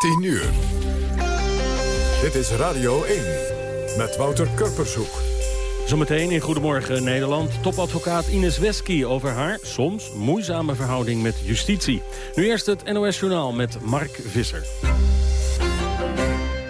10 uur. Dit is Radio 1 met Wouter Kurpershoek. Zometeen in Goedemorgen Nederland. Topadvocaat Ines Wesky over haar soms moeizame verhouding met justitie. Nu eerst het NOS Journaal met Mark Visser.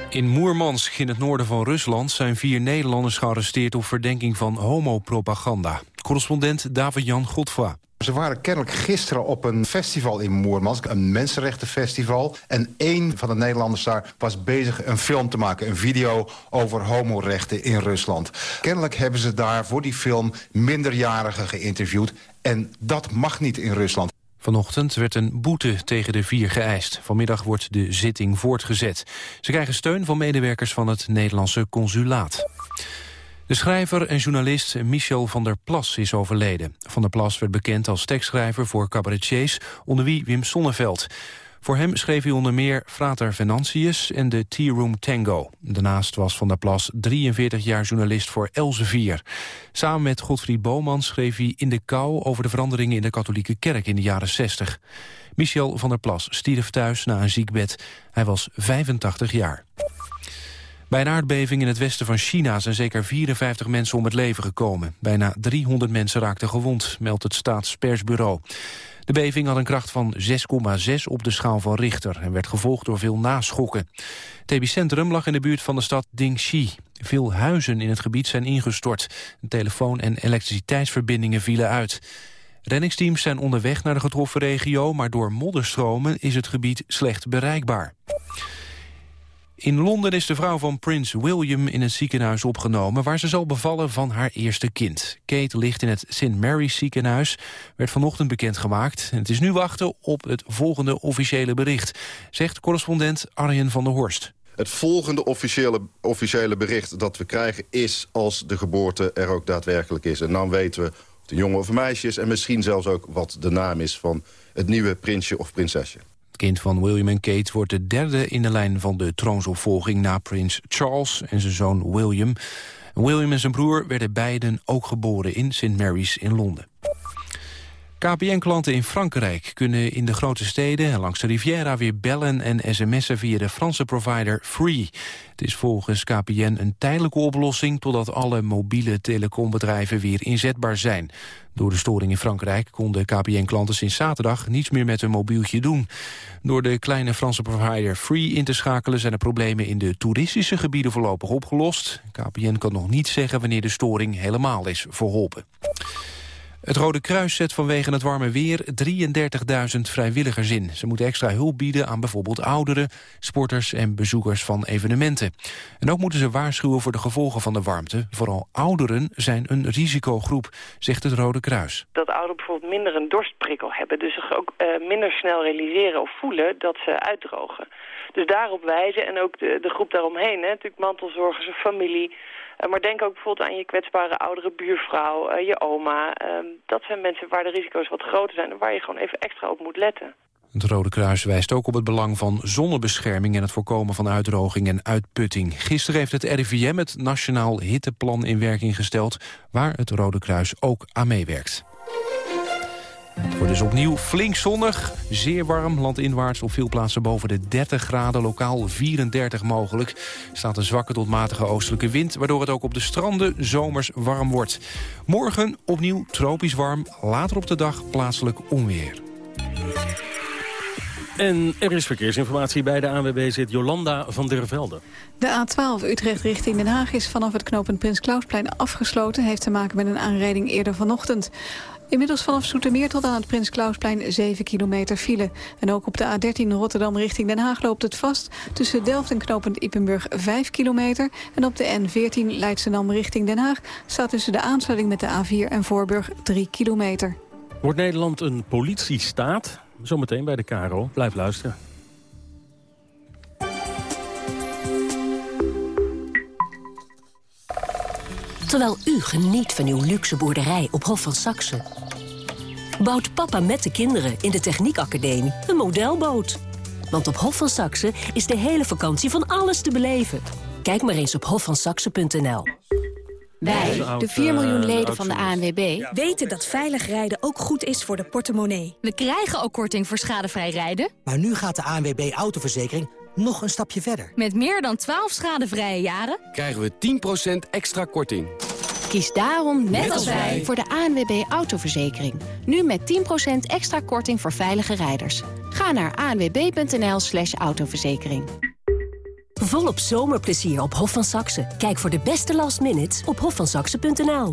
In Moermansk, in het noorden van Rusland, zijn vier Nederlanders gearresteerd op verdenking van homopropaganda. Correspondent David-Jan Godfra. Ze waren kennelijk gisteren op een festival in Moermansk, een mensenrechtenfestival. En één van de Nederlanders daar was bezig een film te maken, een video over homorechten in Rusland. Kennelijk hebben ze daar voor die film minderjarigen geïnterviewd. En dat mag niet in Rusland. Vanochtend werd een boete tegen de vier geëist. Vanmiddag wordt de zitting voortgezet. Ze krijgen steun van medewerkers van het Nederlandse consulaat. De schrijver en journalist Michel van der Plas is overleden. Van der Plas werd bekend als tekstschrijver voor cabaretiers... onder wie Wim Sonneveld. Voor hem schreef hij onder meer Frater Venantius en de Tea Room Tango. Daarnaast was Van der Plas 43 jaar journalist voor Elsevier. Samen met Godfried Boman schreef hij In de kou... over de veranderingen in de katholieke kerk in de jaren 60. Michel van der Plas stierf thuis na een ziekbed. Hij was 85 jaar. Bij een aardbeving in het westen van China zijn zeker 54 mensen om het leven gekomen. Bijna 300 mensen raakten gewond, meldt het staatspersbureau. De beving had een kracht van 6,6 op de schaal van Richter... en werd gevolgd door veel naschokken. Het epicentrum lag in de buurt van de stad Dingxi. Veel huizen in het gebied zijn ingestort. Telefoon- en elektriciteitsverbindingen vielen uit. Renningsteams zijn onderweg naar de getroffen regio... maar door modderstromen is het gebied slecht bereikbaar. In Londen is de vrouw van prins William in het ziekenhuis opgenomen... waar ze zal bevallen van haar eerste kind. Kate ligt in het St. Mary's ziekenhuis, werd vanochtend bekendgemaakt. En het is nu wachten op het volgende officiële bericht... zegt correspondent Arjen van der Horst. Het volgende officiële, officiële bericht dat we krijgen is als de geboorte er ook daadwerkelijk is. En dan weten we of het een jongen of een meisje is... en misschien zelfs ook wat de naam is van het nieuwe prinsje of prinsesje kind van William en Kate wordt de derde in de lijn van de troonsopvolging... na prins Charles en zijn zoon William. William en zijn broer werden beiden ook geboren in St. Mary's in Londen. KPN-klanten in Frankrijk kunnen in de grote steden en langs de Riviera weer bellen en sms'en via de Franse provider Free. Het is volgens KPN een tijdelijke oplossing totdat alle mobiele telecombedrijven weer inzetbaar zijn. Door de storing in Frankrijk konden KPN-klanten sinds zaterdag niets meer met hun mobieltje doen. Door de kleine Franse provider Free in te schakelen zijn de problemen in de toeristische gebieden voorlopig opgelost. KPN kan nog niet zeggen wanneer de storing helemaal is verholpen. Het Rode Kruis zet vanwege het warme weer 33.000 vrijwilligers in. Ze moeten extra hulp bieden aan bijvoorbeeld ouderen, sporters en bezoekers van evenementen. En ook moeten ze waarschuwen voor de gevolgen van de warmte. Vooral ouderen zijn een risicogroep, zegt het Rode Kruis. Dat ouderen bijvoorbeeld minder een dorstprikkel hebben. Dus zich ook uh, minder snel realiseren of voelen dat ze uitdrogen. Dus daarop wijzen en ook de, de groep daaromheen. Natuurlijk mantelzorgers, familie eh, maar denk ook bijvoorbeeld aan je kwetsbare oudere buurvrouw, eh, je oma. Ehm, dat zijn mensen waar de risico's wat groter zijn en waar je gewoon even extra op moet letten. Het Rode Kruis wijst ook op het belang van zonnebescherming... en het voorkomen van uitdroging en uitputting. Gisteren heeft het RIVM het Nationaal Hitteplan in werking gesteld... waar het Rode Kruis ook aan meewerkt. Het wordt dus opnieuw flink zonnig, zeer warm, landinwaarts op veel plaatsen boven de 30 graden, lokaal 34 mogelijk. Er staat een zwakke tot matige oostelijke wind, waardoor het ook op de stranden zomers warm wordt. Morgen opnieuw tropisch warm, later op de dag plaatselijk onweer. En er is verkeersinformatie bij de ANWB zit Jolanda van der Velde. De A12 Utrecht richting Den Haag is vanaf het knooppunt Prins Klausplein afgesloten. Heeft te maken met een aanrijding eerder vanochtend. Inmiddels vanaf Soetermeer tot aan het Prins Klausplein 7 kilometer file. En ook op de A13 Rotterdam richting Den Haag loopt het vast. Tussen Delft en knooppunt Ippenburg 5 kilometer. En op de N14 Leidschendam richting Den Haag... staat tussen de aansluiting met de A4 en Voorburg 3 kilometer. Wordt Nederland een politiestaat? Zometeen bij de KRO. Blijf luisteren. Terwijl u geniet van uw luxe boerderij op Hof van Saxe. Bouwt papa met de kinderen in de Techniekacademie een modelboot. Want op Hof van Saxe is de hele vakantie van alles te beleven. Kijk maar eens op hofvansaxe.nl. Wij, de 4 miljoen leden van de ANWB, weten dat veilig rijden ook goed is voor de portemonnee. We krijgen ook korting voor schadevrij rijden. Maar nu gaat de ANWB Autoverzekering nog een stapje verder. Met meer dan 12 schadevrije jaren krijgen we 10% extra korting. Kies daarom, net als wij, voor de ANWB Autoverzekering. Nu met 10% extra korting voor veilige rijders. Ga naar anwb.nl slash autoverzekering. Volop zomerplezier op Hof van Saxe. Kijk voor de beste last minutes op hofvansaxe.nl.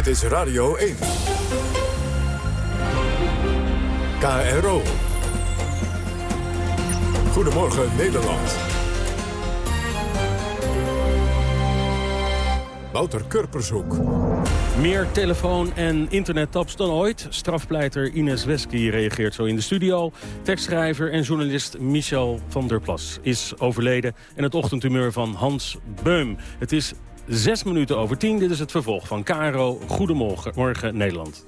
Dit is Radio 1. KRO. Goedemorgen Nederland. Wouter Kurpershoek. Meer telefoon- en internettaps dan ooit. Strafpleiter Ines Wesky reageert zo in de studio. Tekstschrijver en journalist Michel van der Plas is overleden. En het ochtendhumeur van Hans Beum. Het is Zes minuten over tien, dit is het vervolg van Caro. Goedemorgen, morgen Nederland.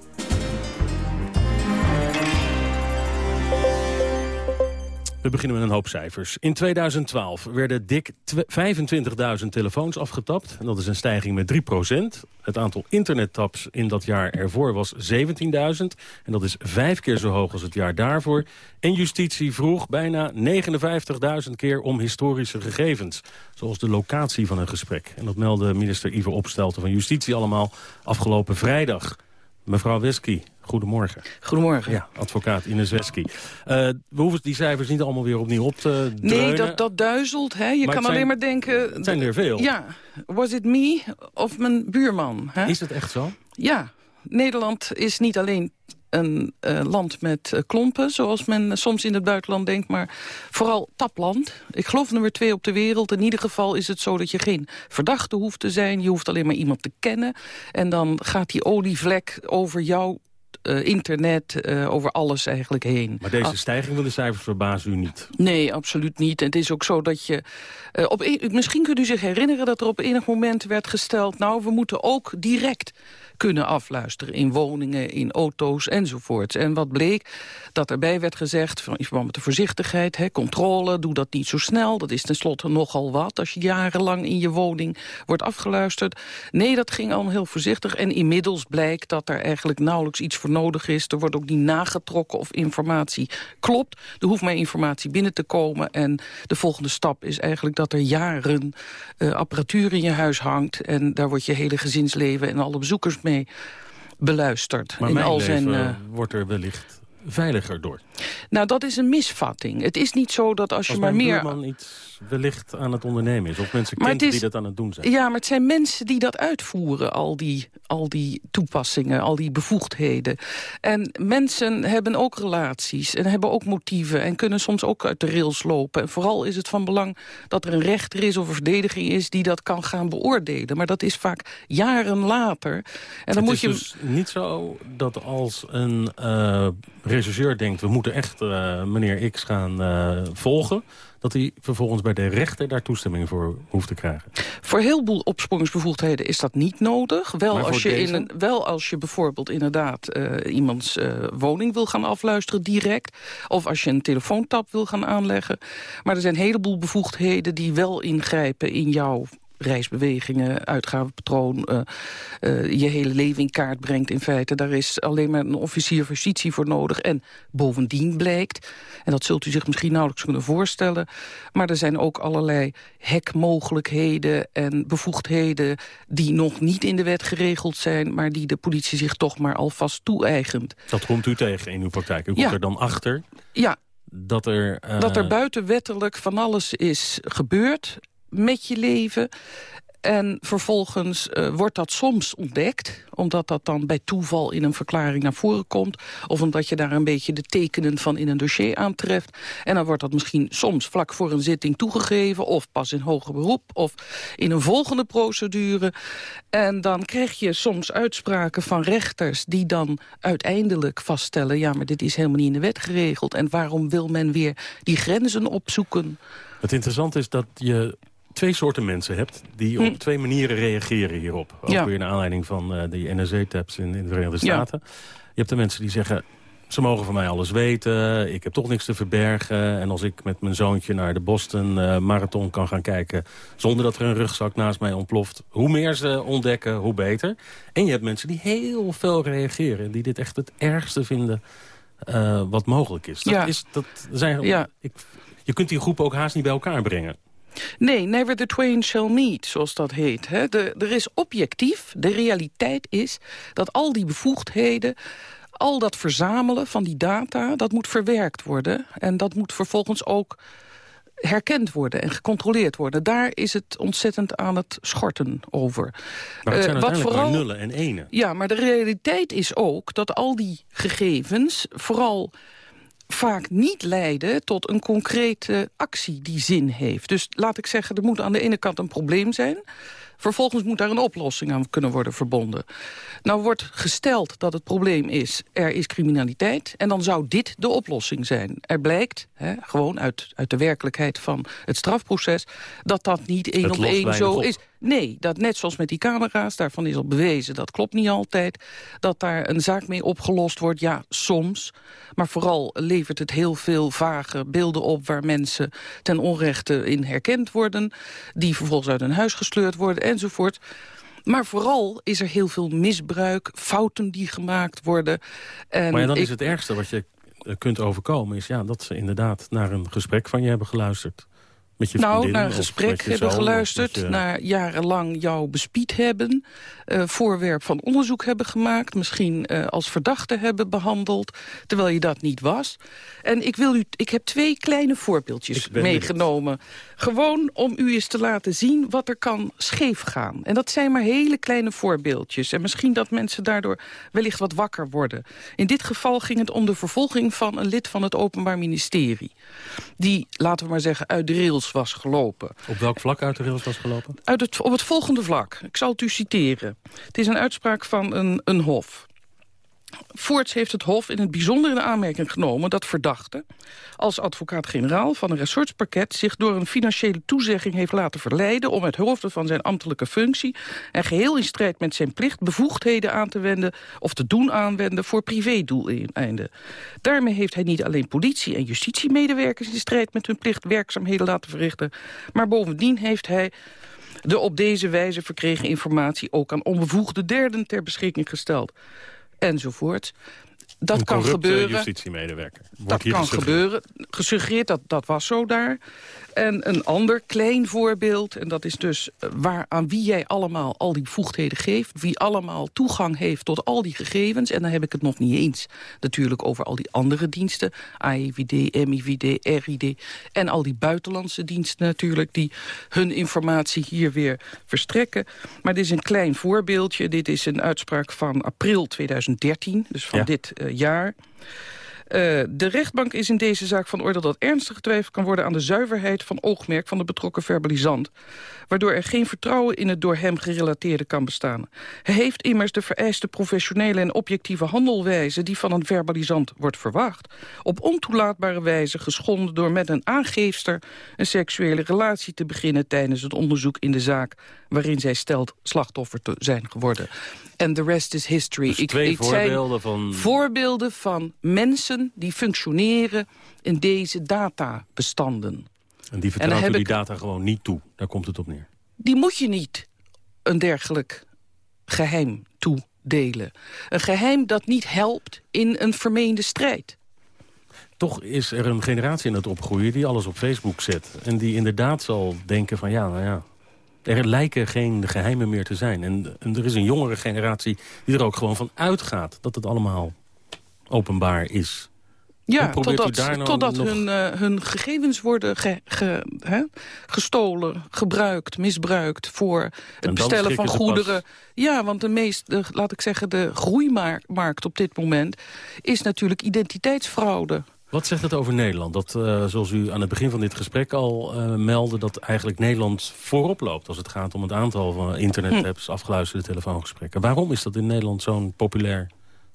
We beginnen met een hoop cijfers. In 2012 werden dik 25.000 telefoons afgetapt. En dat is een stijging met 3% Het aantal internettaps in dat jaar ervoor was 17.000. En dat is vijf keer zo hoog als het jaar daarvoor. En justitie vroeg bijna 59.000 keer om historische gegevens. Zoals de locatie van een gesprek. En dat meldde minister Ivo Opstelten van Justitie allemaal afgelopen vrijdag. Mevrouw Wesky, goedemorgen. Goedemorgen. Ja, advocaat Ines Wesky. Uh, we hoeven die cijfers niet allemaal weer opnieuw op te dreunen. Nee, dat, dat duizelt. Hè? Je kan alleen maar denken... Het zijn er veel. Ja, was it me of mijn buurman? Hè? Is het echt zo? Ja, Nederland is niet alleen een uh, land met uh, klompen, zoals men soms in het buitenland denkt... maar vooral tapland. Ik geloof nummer twee op de wereld. In ieder geval is het zo dat je geen verdachte hoeft te zijn. Je hoeft alleen maar iemand te kennen. En dan gaat die olievlek over jou uh, internet, uh, over alles eigenlijk heen. Maar deze ah. stijging van de cijfers verbaast u niet? Nee, absoluut niet. Het is ook zo dat je... Uh, op een, misschien kunt u zich herinneren dat er op enig moment werd gesteld... nou, we moeten ook direct kunnen afluisteren in woningen, in auto's enzovoorts. En wat bleek? Dat erbij werd gezegd, van, in verband met de voorzichtigheid, hè, controle, doe dat niet zo snel. Dat is tenslotte nogal wat als je jarenlang in je woning wordt afgeluisterd. Nee, dat ging allemaal heel voorzichtig. En inmiddels blijkt dat er eigenlijk nauwelijks iets voor nodig is. Er wordt ook niet nagetrokken of informatie klopt. Er hoeft maar informatie binnen te komen. En de volgende stap is eigenlijk dat er jaren uh, apparatuur in je huis hangt. En daar wordt je hele gezinsleven en alle bezoekers mee beluisterd. Maar in al zijn, uh, wordt er wellicht veiliger door. Nou, dat is een misvatting. Het is niet zo dat als, als je maar meer... Als iets wellicht aan het ondernemen is. Of mensen kent die dat aan het doen zijn. Ja, maar het zijn mensen die dat uitvoeren. Al die, al die toepassingen, al die bevoegdheden. En mensen hebben ook relaties en hebben ook motieven. En kunnen soms ook uit de rails lopen. En vooral is het van belang dat er een rechter is of een verdediging is... die dat kan gaan beoordelen. Maar dat is vaak jaren later. En dan het moet is je... dus niet zo dat als een uh, regisseur denkt... we moeten echt uh, meneer X gaan uh, volgen dat hij vervolgens bij de rechter daar toestemming voor hoeft te krijgen. Voor heel veel opsporingsbevoegdheden is dat niet nodig. Wel, als je, in een, wel als je bijvoorbeeld inderdaad uh, iemands uh, woning wil gaan afluisteren direct. Of als je een telefoontap wil gaan aanleggen. Maar er zijn een heleboel bevoegdheden die wel ingrijpen in jouw reisbewegingen, uitgavenpatroon, uh, uh, je hele leven in kaart brengt in feite. Daar is alleen maar een officier van justitie voor nodig. En bovendien blijkt, en dat zult u zich misschien nauwelijks kunnen voorstellen, maar er zijn ook allerlei hekmogelijkheden en bevoegdheden die nog niet in de wet geregeld zijn, maar die de politie zich toch maar alvast toe-eigent. Dat komt u tegen in uw praktijk. U komt ja. er dan achter? Ja, dat er... Uh... Dat er buitenwettelijk van alles is gebeurd met je leven. En vervolgens uh, wordt dat soms ontdekt, omdat dat dan bij toeval in een verklaring naar voren komt. Of omdat je daar een beetje de tekenen van in een dossier aantreft. En dan wordt dat misschien soms vlak voor een zitting toegegeven, of pas in hoger beroep, of in een volgende procedure. En dan krijg je soms uitspraken van rechters die dan uiteindelijk vaststellen, ja, maar dit is helemaal niet in de wet geregeld. En waarom wil men weer die grenzen opzoeken? Het interessante is dat je twee soorten mensen hebt... die op hm. twee manieren reageren hierop. Ook weer naar aanleiding van uh, die NSA-tabs in, in, de Verenigde Staten. Je hebt de mensen die zeggen... ze mogen van mij alles weten, ik heb toch niks te verbergen... en als ik met mijn zoontje naar de Boston uh, Marathon kan gaan kijken... zonder dat er een rugzak naast mij ontploft... hoe meer ze ontdekken, hoe beter. En je hebt mensen die heel veel reageren... die dit echt het ergste vinden uh, wat mogelijk is. Dat is dat zijn, ja. ik, je kunt die groepen ook haast niet bij elkaar brengen. Nee, never the twain shall meet, zoals dat heet. Hè. De, er is objectief, de realiteit is dat al die bevoegdheden al dat verzamelen van die data, dat moet verwerkt worden. En dat moet vervolgens ook herkend worden en gecontroleerd worden. Daar is het ontzettend aan het schorten over. Maar het zijn uh, wat vooral nullen en enen. Ja, maar de realiteit is ook dat al die gegevens vooral vaak niet leiden tot een concrete actie die zin heeft. Dus laat ik zeggen, er moet aan de ene kant een probleem zijn... Vervolgens moet daar een oplossing aan kunnen worden verbonden. Nou wordt gesteld dat het probleem is, er is criminaliteit... en dan zou dit de oplossing zijn. Er blijkt, hè, gewoon uit, uit de werkelijkheid van het strafproces... dat dat niet één op één zo is. Nee, dat net zoals met die camera's, daarvan is al bewezen... dat klopt niet altijd, dat daar een zaak mee opgelost wordt. Ja, soms. Maar vooral levert het heel veel vage beelden op... waar mensen ten onrechte in herkend worden... die vervolgens uit hun huis gesleurd worden enzovoort. Maar vooral is er heel veel misbruik, fouten die gemaakt worden. En maar ja, dan is het ergste wat je kunt overkomen... is ja, dat ze inderdaad naar een gesprek van je hebben geluisterd nou, naar een gesprek hebben geluisterd, naar jarenlang jou bespied hebben... Uh, voorwerp van onderzoek hebben gemaakt... misschien uh, als verdachte hebben behandeld, terwijl je dat niet was. En ik, wil u, ik heb twee kleine voorbeeldjes meegenomen. Gewoon om u eens te laten zien wat er kan scheef gaan. En dat zijn maar hele kleine voorbeeldjes. En misschien dat mensen daardoor wellicht wat wakker worden. In dit geval ging het om de vervolging van een lid van het Openbaar Ministerie. Die, laten we maar zeggen, uit de rails was gelopen. Op welk vlak uit de rails was gelopen? Uit het, op het volgende vlak. Ik zal het u citeren. Het is een uitspraak van een, een hof. Voorts heeft het Hof in het bijzonder in aanmerking genomen... dat verdachte, als advocaat-generaal van een ressortspakket... zich door een financiële toezegging heeft laten verleiden... om het hoofd van zijn ambtelijke functie... en geheel in strijd met zijn plicht bevoegdheden aan te wenden... of te doen aanwenden voor privédoeleinden. Daarmee heeft hij niet alleen politie- en justitiemedewerkers... in strijd met hun plicht werkzaamheden laten verrichten... maar bovendien heeft hij de op deze wijze verkregen informatie... ook aan onbevoegde derden ter beschikking gesteld enzovoort. Dat kan gebeuren. justitiemedewerker. dat kan gebeuren. Gesuggereerd, dat, dat was zo daar. En een ander klein voorbeeld, en dat is dus eh, waar, aan wie jij allemaal al die bevoegdheden geeft. Wie allemaal toegang heeft tot al die gegevens. En dan heb ik het nog niet eens natuurlijk over al die andere diensten. AIVD, MIVD, RID en al die buitenlandse diensten natuurlijk... die hun informatie hier weer verstrekken. Maar dit is een klein voorbeeldje. Dit is een uitspraak van april 2013, dus van dit uh, jaar... Uh, de rechtbank is in deze zaak van orde dat ernstig getwijfeld kan worden... aan de zuiverheid van oogmerk van de betrokken verbalisant waardoor er geen vertrouwen in het door hem gerelateerde kan bestaan. Hij heeft immers de vereiste professionele en objectieve handelwijze... die van een verbalisant wordt verwacht... op ontoelaatbare wijze geschonden door met een aangeefster... een seksuele relatie te beginnen tijdens het onderzoek in de zaak... waarin zij stelt slachtoffer te zijn geworden. En the rest is history. Dus twee ik, voorbeelden van... Voorbeelden van mensen die functioneren in deze databestanden. En die vertrouwt en die data gewoon niet toe. Daar komt het op neer. Die moet je niet een dergelijk geheim toedelen. Een geheim dat niet helpt in een vermeende strijd. Toch is er een generatie in het opgroeien die alles op Facebook zet. En die inderdaad zal denken van ja, nou ja... Er lijken geen geheimen meer te zijn. En, en er is een jongere generatie die er ook gewoon van uitgaat... dat het allemaal openbaar is. Ja, totdat, nou totdat hun, uh, hun gegevens worden ge, gestolen, gebruikt, misbruikt... voor het bestellen van goederen. Ja, want de meest, de, laat ik zeggen, de groeimarkt op dit moment... is natuurlijk identiteitsfraude. Wat zegt het over Nederland? Dat, uh, zoals u aan het begin van dit gesprek al uh, meldde... dat eigenlijk Nederland voorop loopt als het gaat om het aantal van internet-apps... Hm. afgeluisterde telefoongesprekken. Waarom is dat in Nederland zo'n populair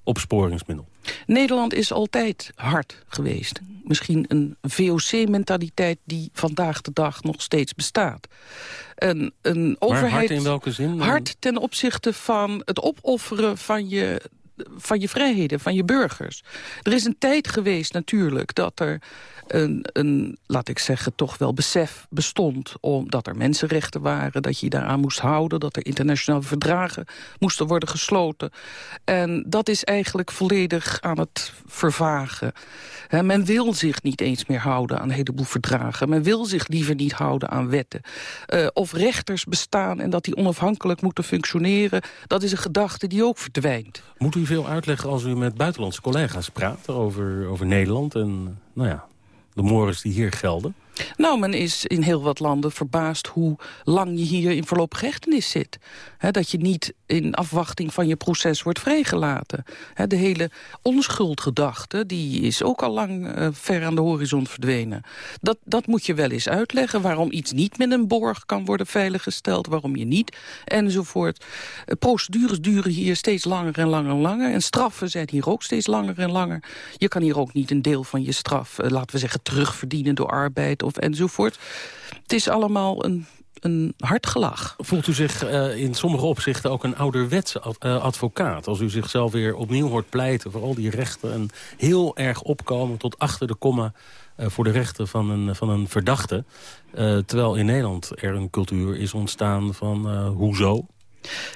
opsporingsmiddel? Nederland is altijd hard geweest. Misschien een VOC-mentaliteit die vandaag de dag nog steeds bestaat. Een, een overheid, hard in welke zin? Hard ten opzichte van het opofferen van je van je vrijheden, van je burgers. Er is een tijd geweest natuurlijk dat er een, laat ik zeggen, toch wel besef bestond... omdat er mensenrechten waren, dat je je daaraan moest houden... dat er internationale verdragen moesten worden gesloten. En dat is eigenlijk volledig aan het vervagen. men wil zich niet eens meer houden aan een heleboel verdragen. Men wil zich liever niet houden aan wetten. Uh, of rechters bestaan en dat die onafhankelijk moeten functioneren... dat is een gedachte die ook verdwijnt. Moet u veel uitleggen als u met buitenlandse collega's praat over, over Nederland... en nou ja, de mores die hier gelden? Nou, men is in heel wat landen verbaasd hoe lang je hier in voorlopige hechtenis zit. dat je niet in afwachting van je proces wordt vrijgelaten. de hele onschuldgedachte die is ook al lang uh, ver aan de horizon verdwenen. Dat, dat moet je wel eens uitleggen. Waarom iets niet met een borg kan worden veiliggesteld. Waarom je niet. Enzovoort. Uh, procedures duren hier steeds langer en langer en langer. En straffen zijn hier ook steeds langer en langer. Je kan hier ook niet een deel van je straf, uh, laten we zeggen, terugverdienen door arbeid of enzovoort. Het is allemaal een een hard gelach. Voelt u zich uh, in sommige opzichten ook een ouderwetse uh, advocaat... als u zichzelf weer opnieuw hoort pleiten voor al die rechten... en heel erg opkomen tot achter de komma uh, voor de rechten van een, van een verdachte... terwijl in Nederland er een cultuur is ontstaan van hoezo...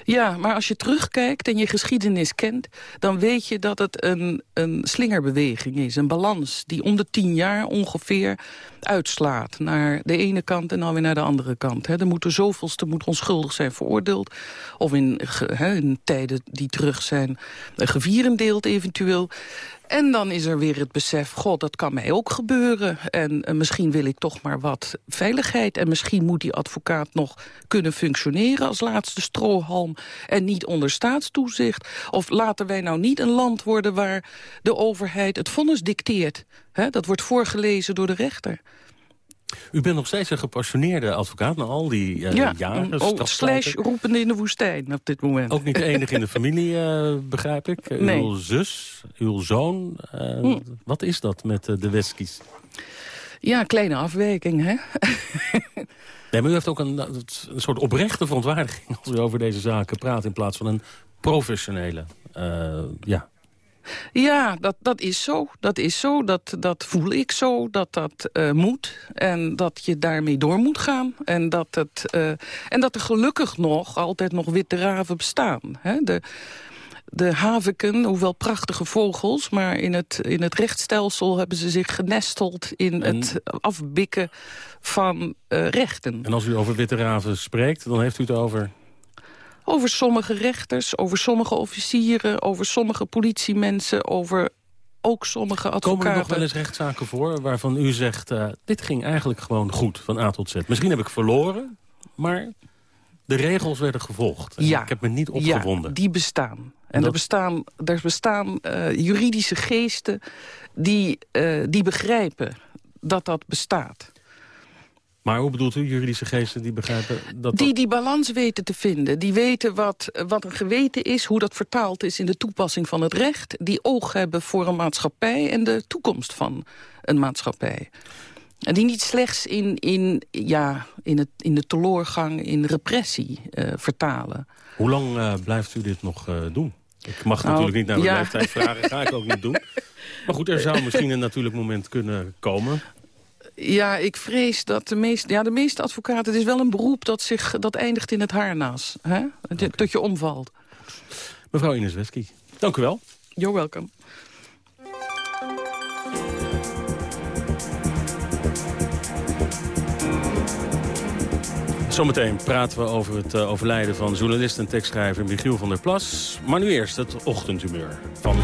Ja, maar als je terugkijkt en je geschiedenis kent... dan weet je dat het een, een slingerbeweging is. Een balans die om de tien jaar ongeveer uitslaat. Naar de ene kant en dan weer naar de andere kant. He, er moet er zoveelste moet onschuldig zijn veroordeeld. Of in, in tijden die terug zijn gevierendeeld eventueel. En dan is er weer het besef, god, dat kan mij ook gebeuren. En, en, misschien wil ik toch maar wat veiligheid. En misschien moet die advocaat nog kunnen functioneren als laatste strohalm. En niet onder staatstoezicht. Of laten wij nou niet een land worden waar de overheid het vonnis dicteert. Dat wordt voorgelezen door de rechter. U bent nog steeds een gepassioneerde advocaat na al die uh, ja, jaren. Oh, slash roepende in de woestijn op dit moment. Ook niet de enige in de familie, uh, begrijp ik. Nee. Uw zus, uw zoon. Uh, hm. Wat is dat met de Westkies? Ja, kleine afwijking, hè? nee, maar u heeft ook een, een soort oprechte verontwaardiging... als u over deze zaken praat... in plaats van een professionele ja, ja, dat, dat is zo. Dat is zo. Dat, dat voel ik zo. Dat dat uh, moet. En dat je daarmee door moet gaan. En dat, het, uh, en dat er gelukkig nog altijd nog witte raven bestaan. Hè? De, de haviken, hoewel prachtige vogels... maar in het, in het rechtsstelsel hebben ze zich genesteld... in het afbikken van uh, rechten. En als u over witte raven spreekt, dan heeft u het over... Over sommige rechters, over sommige officieren, over sommige politiemensen, over ook sommige advocaten. Komen er nog wel eens rechtszaken voor waarvan u zegt... Uh, dit ging eigenlijk gewoon goed, van A tot Z. Misschien heb ik verloren, maar de regels werden gevolgd. Ja, ik heb me niet opgewonden. Ja, die bestaan. En er bestaan, er bestaan uh, juridische geesten die, uh, die begrijpen dat dat bestaat. Maar hoe bedoelt u, juridische geesten die begrijpen dat... Die die balans weten te vinden. Die weten wat, wat een geweten is, hoe dat vertaald is in de toepassing van het recht. Die oog hebben voor een maatschappij en de toekomst van een maatschappij. En die niet slechts in, in, ja, in, het, in de teloorgang, in repressie uh, vertalen. Hoe lang uh, blijft u dit nog uh, doen? Ik mag nou, natuurlijk niet naar de ja. leeftijd vragen, ga ik ook niet doen. Maar goed, er zou misschien een natuurlijk moment kunnen komen. Ja, ik vrees dat de meeste, ja, de meeste advocaten... het is wel een beroep dat, zich, dat eindigt in het harnas. Hè? Okay. Dat je omvalt. Mevrouw Ines Wesky, dank u wel. You're welcome. Zometeen praten we over het uh, overlijden van journalist en tekstschrijver Michiel van der Plas. Maar nu eerst het ochtendhumeur van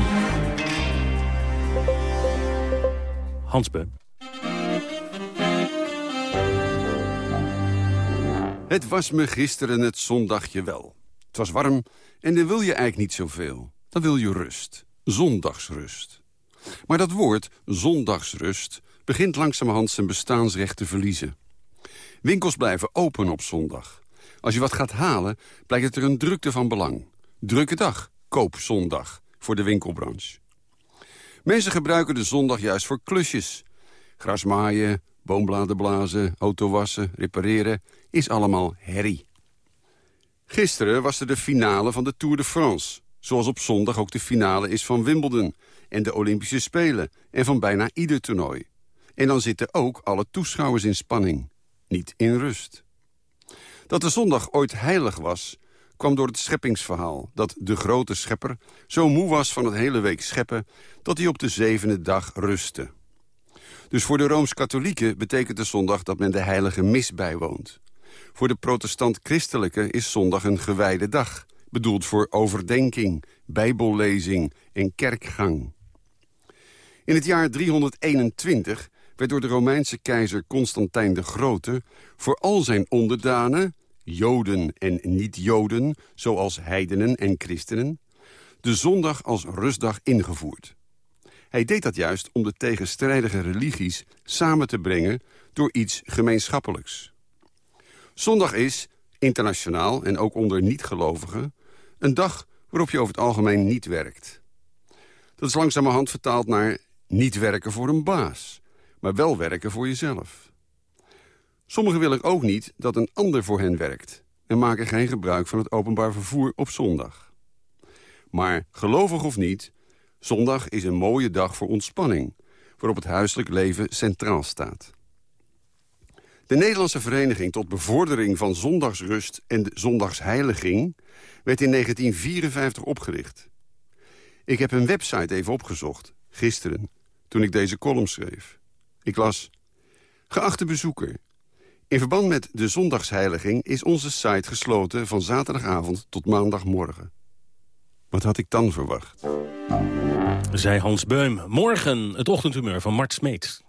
Hans Beum. Het was me gisteren het zondagje wel. Het was warm en dan wil je eigenlijk niet zoveel. Dan wil je rust. Zondagsrust. Maar dat woord, zondagsrust, begint langzamerhand zijn bestaansrecht te verliezen. Winkels blijven open op zondag. Als je wat gaat halen, blijkt het er een drukte van belang. Drukke dag, koop zondag, voor de winkelbranche. Mensen gebruiken de zondag juist voor klusjes. Gras maaien, boombladen blazen, auto wassen, repareren... is allemaal herrie. Gisteren was er de finale van de Tour de France. Zoals op zondag ook de finale is van Wimbledon... en de Olympische Spelen en van bijna ieder toernooi. En dan zitten ook alle toeschouwers in spanning. Niet in rust. Dat de zondag ooit heilig was, kwam door het scheppingsverhaal... dat de grote schepper zo moe was van het hele week scheppen... dat hij op de zevende dag rustte. Dus voor de Rooms-Katholieken betekent de zondag dat men de heilige mis bijwoont. Voor de protestant-christelijke is zondag een gewijde dag... bedoeld voor overdenking, bijbellezing en kerkgang. In het jaar 321 werd door de Romeinse keizer Constantijn de Grote... voor al zijn onderdanen, joden en niet-joden... zoals heidenen en christenen... de zondag als rustdag ingevoerd. Hij deed dat juist om de tegenstrijdige religies samen te brengen... door iets gemeenschappelijks. Zondag is, internationaal en ook onder niet-gelovigen... een dag waarop je over het algemeen niet werkt. Dat is langzamerhand vertaald naar niet werken voor een baas... maar wel werken voor jezelf. Sommigen willen ook niet dat een ander voor hen werkt... en maken geen gebruik van het openbaar vervoer op zondag. Maar gelovig of niet, zondag is een mooie dag voor ontspanning... waarop het huiselijk leven centraal staat. De Nederlandse Vereniging tot Bevordering van Zondagsrust en Zondagsheiliging... werd in 1954 opgericht. Ik heb een website even opgezocht, gisteren, toen ik deze column schreef. Ik las... Geachte bezoeker, in verband met de zondagsheiliging is onze site gesloten van zaterdagavond tot maandagmorgen. Wat had ik dan verwacht? Zij Hans Beum. Morgen het ochtendhumeur van Mart Smeets.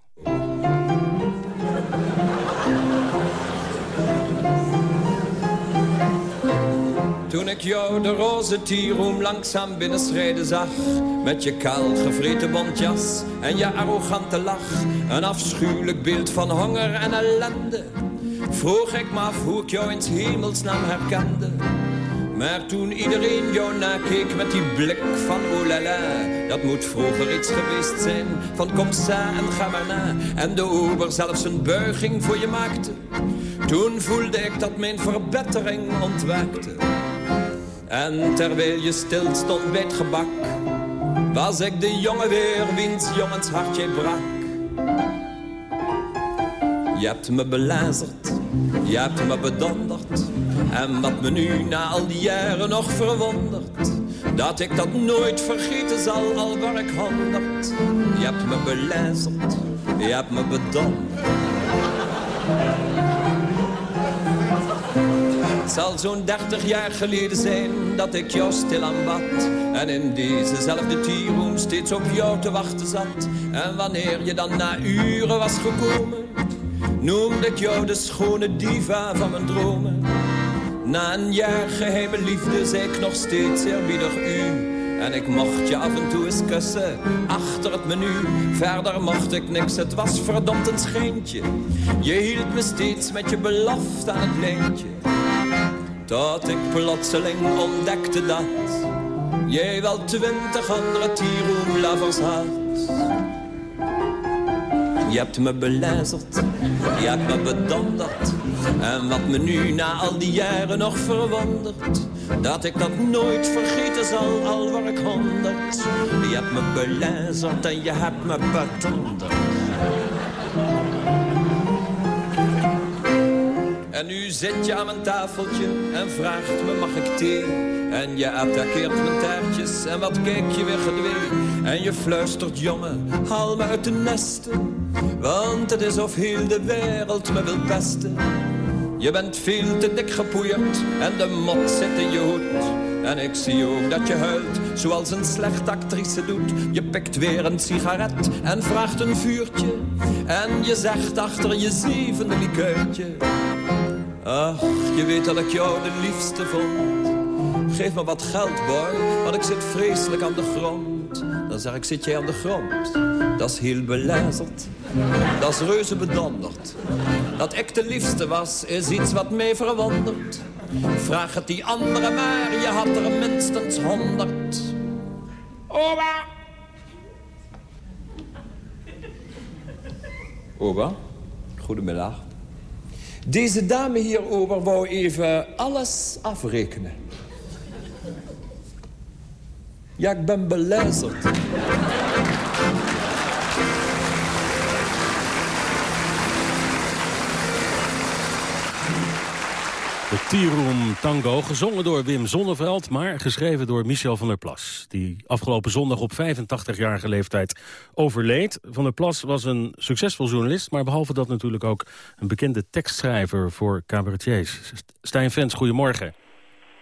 Toen ik jou de roze tieroem langzaam binnenschreden zag Met je kaal gevreten bontjas en je arrogante lach Een afschuwelijk beeld van honger en ellende Vroeg ik me af hoe ik jou in hemelsnaam herkende maar toen iedereen jou nakeek met die blik van oh la la, Dat moet vroeger iets geweest zijn. Van kom sa en ga maar na. En de ober zelfs een buiging voor je maakte. Toen voelde ik dat mijn verbetering ontwaakte. En terwijl je stil stond bij het gebak Was ik de jongen weer wiens jongens hartje brak. Je hebt me belazerd, je hebt me bedonderd en wat me nu na al die jaren nog verwondert Dat ik dat nooit vergeten zal, al waar ik honderd Je hebt me belazerd, je hebt me bedonderd. Het zal zo'n dertig jaar geleden zijn dat ik jou stil aanbad. En in dezezelfde tierroom steeds op jou te wachten zat. En wanneer je dan na uren was gekomen Noemde ik jou de schone diva van mijn dromen na een jaar geheime liefde zei ik nog steeds eerbiedig u. En ik mocht je af en toe eens kussen, achter het menu. Verder mocht ik niks, het was verdomd een schijntje. Je hield me steeds met je belofte aan het lijntje. Tot ik plotseling ontdekte dat jij wel twintig andere tieroemlovers had. Je hebt me belazerd, je hebt me bedonderd. En wat me nu na al die jaren nog verwondert, dat ik dat nooit vergeten zal, al waar ik honderd. Je hebt me belazerd en je hebt me bedonderd. En nu zit je aan mijn tafeltje en vraagt me mag ik thee? En je attaqueert mijn taartjes en wat kijk je weer gedwee? En je fluistert jongen, haal me uit de nesten. Want het is of heel de wereld me wil pesten. Je bent veel te dik gepoeierd en de mot zit in je hoed. En ik zie ook dat je huilt, zoals een slechte actrice doet. Je pikt weer een sigaret en vraagt een vuurtje. En je zegt achter je zevende likeurtje. Ach, je weet dat ik jou de liefste vond. Geef me wat geld, boy, want ik zit vreselijk aan de grond. Dan zeg ik, zit jij aan de grond? Dat is heel belazerd. Dat is reuze bedonderd. Dat ik de liefste was, is iets wat mij verwondert. Vraag het die andere maar, je had er minstens honderd. Oba! Oba, goedemiddag. Deze dame hierover wou even alles afrekenen. Ja, ik ben beluisterd. De T-Room Tango, gezongen door Wim Zonneveld... maar geschreven door Michel van der Plas... die afgelopen zondag op 85-jarige leeftijd overleed. Van der Plas was een succesvol journalist... maar behalve dat natuurlijk ook een bekende tekstschrijver voor cabaretiers. Stijn Vens, goedemorgen.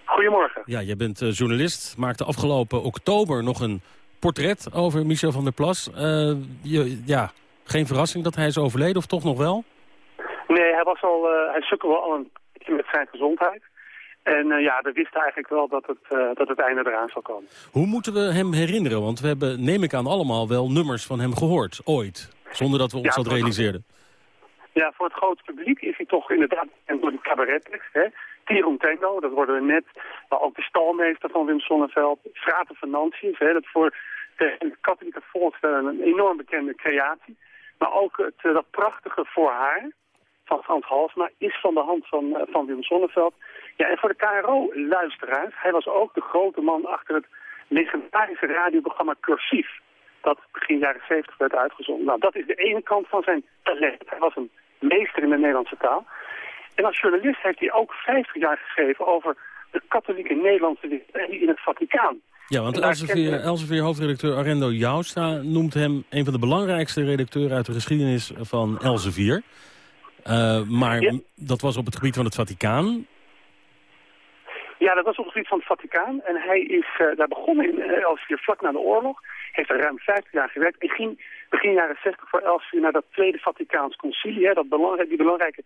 Goedemorgen. Ja, jij bent uh, journalist, maakte afgelopen oktober nog een portret over Michel van der Plas. Uh, je, ja, geen verrassing dat hij is overleden, of toch nog wel? Nee, hij was al, uh, hij sukkelde al een beetje met zijn gezondheid. En ja, we wisten eigenlijk wel dat het, dat het einde eraan zou komen. Hoe moeten we hem herinneren? Want we hebben, neem ik aan, allemaal wel nummers van hem gehoord, ooit. Zonder dat we ons ja, dat realiseerden. Ja, voor het grote publiek is hij toch inderdaad door de cabarettekst, hè. Tango, dat worden we net, maar ook de stalmeester van Wim Sonneveld, Frater van hè, dat voor de katholieke volksstellen een enorm bekende creatie. Maar ook het, uh, dat prachtige Voor haar van Frans Halsma is van de hand van, uh, van Wim Sonneveld. Ja, en voor de KRO-luisteraars, hij was ook de grote man achter het legendarische radioprogramma Cursief. Dat begin jaren 70 werd uitgezonden. Nou, dat is de ene kant van zijn talent. Hij was een meester in de Nederlandse taal. En als journalist heeft hij ook 50 jaar geschreven over de katholieke Nederlandse liturgie in het Vaticaan. Ja, want Elsevier, Elsevier hoofdredacteur Arendo Joustra noemt hem een van de belangrijkste redacteuren uit de geschiedenis van Elsevier. Uh, maar ja. dat was op het gebied van het Vaticaan. Ja, dat was op het gebied van het Vaticaan. En hij is uh, daar begonnen in Elsevier vlak na de oorlog. Heeft er ruim 50 jaar gewerkt. En ging begin jaren 60 voor Elsevier naar dat Tweede Vaticaans Concilie. Hè, dat belangrijk, die belangrijke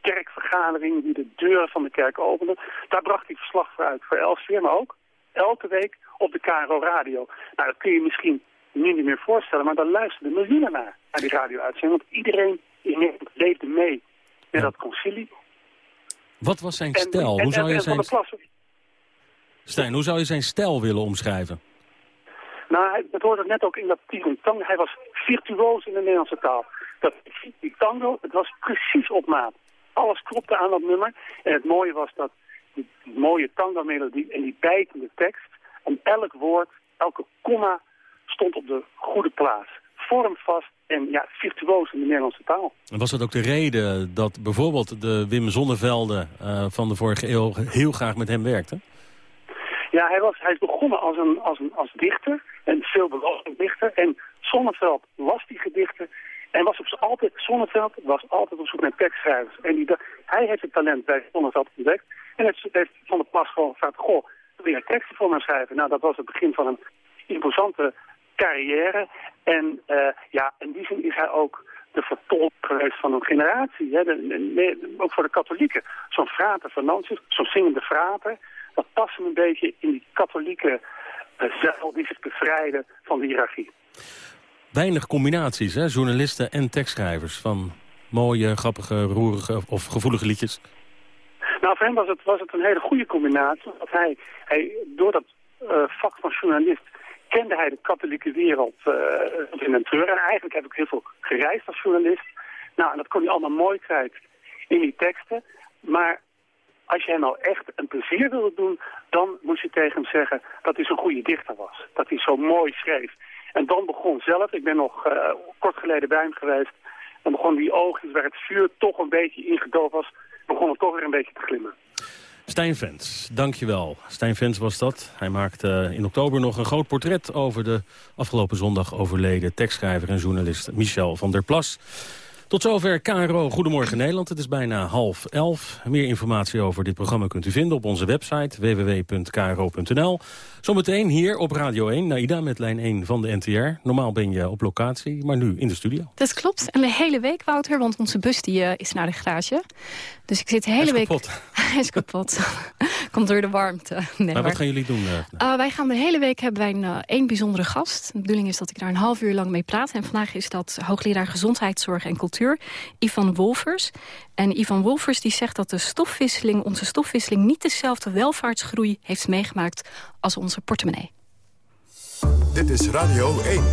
kerkvergadering die de deuren van de kerk opende. Daar bracht hij verslag voor uit voor Elsevier, maar ook elke week op de KRO Radio. Nou, dat kun je misschien nu niet meer voorstellen, maar daar luisterden miljoenen naar, naar die radio-uitzending. Want iedereen in leefde mee met ja. dat concilie. Wat was zijn stijl? En, hoe zou je en, zijn... Stijn, hoe zou je zijn stijl willen omschrijven? Nou, het hoorde net ook in dat Tang. Hij was virtuoos in de Nederlandse taal. Dat, die tango, het was precies op maat. Alles klopte aan dat nummer. En het mooie was dat die, die mooie tango-melodie en die bijtende tekst... en elk woord, elke komma stond op de goede plaats. Vormvast en ja, virtuoos in de Nederlandse taal. En was dat ook de reden dat bijvoorbeeld de Wim Zonnevelde uh, van de vorige eeuw... heel graag met hem werkte? Ja, hij, was, hij is begonnen als, een, als, een, als dichter, een veelbelovend dichter. En Zonneveld was die gedichter en was op altijd, Zonneveld was altijd op zoek naar tekstschrijvers. En die, hij heeft het talent bij Zonneveld ontdekt. En het heeft Van de Plas gewoon gevraagd, goh, wil je teksten voor mij schrijven? Nou, dat was het begin van een imposante carrière. En uh, ja, in die zin is hij ook de vertolker geweest van een generatie. Hè? De, de, ook voor de katholieken. Zo'n frater van Nantes, zo'n zingende frater. Dat past een beetje in die katholieke uh, zeil die zich bevrijden van de hiërarchie weinig combinaties, hè? journalisten en tekstschrijvers... van mooie, grappige, roerige of gevoelige liedjes. Nou, voor hem was het, was het een hele goede combinatie. Want hij, hij, door dat uh, vak van journalist kende hij de katholieke wereld uh, in een treur. En eigenlijk heb ik heel veel gereisd als journalist. Nou, en dat kon hij allemaal mooi kwijt in die teksten. Maar als je hem nou echt een plezier wilde doen... dan moest je tegen hem zeggen dat hij zo'n goede dichter was. Dat hij zo mooi schreef. En dan begon zelf, ik ben nog uh, kort geleden bij hem geweest... dan begon die oogjes waar het vuur toch een beetje ingedoofd was... begon het toch weer een beetje te glimmen. Stijn Vens, dankjewel. Stijn Vens was dat. Hij maakte in oktober nog een groot portret over de afgelopen zondag overleden tekstschrijver en journalist Michel van der Plas. Tot zover KRO Goedemorgen Nederland. Het is bijna half elf. Meer informatie over dit programma kunt u vinden op onze website www.kro.nl. Zometeen hier op Radio 1, Naida met lijn 1 van de NTR. Normaal ben je op locatie, maar nu in de studio. Dat klopt. En de hele week, Wouter, want onze bus die, uh, is naar de garage. Dus ik zit de hele Hij is week... kapot. Hij is kapot. Komt door de warmte. Nee, maar wat gaan jullie doen? Uh, uh, wij gaan de hele week hebben wij een één bijzondere gast. De bedoeling is dat ik daar een half uur lang mee praat. En vandaag is dat hoogleraar gezondheidszorg en cultuur, Ivan Wolfers. En Ivan Wolfers die zegt dat de stofwisseling, onze stofwisseling niet dezelfde welvaartsgroei heeft meegemaakt als onze portemonnee. Dit is Radio 1.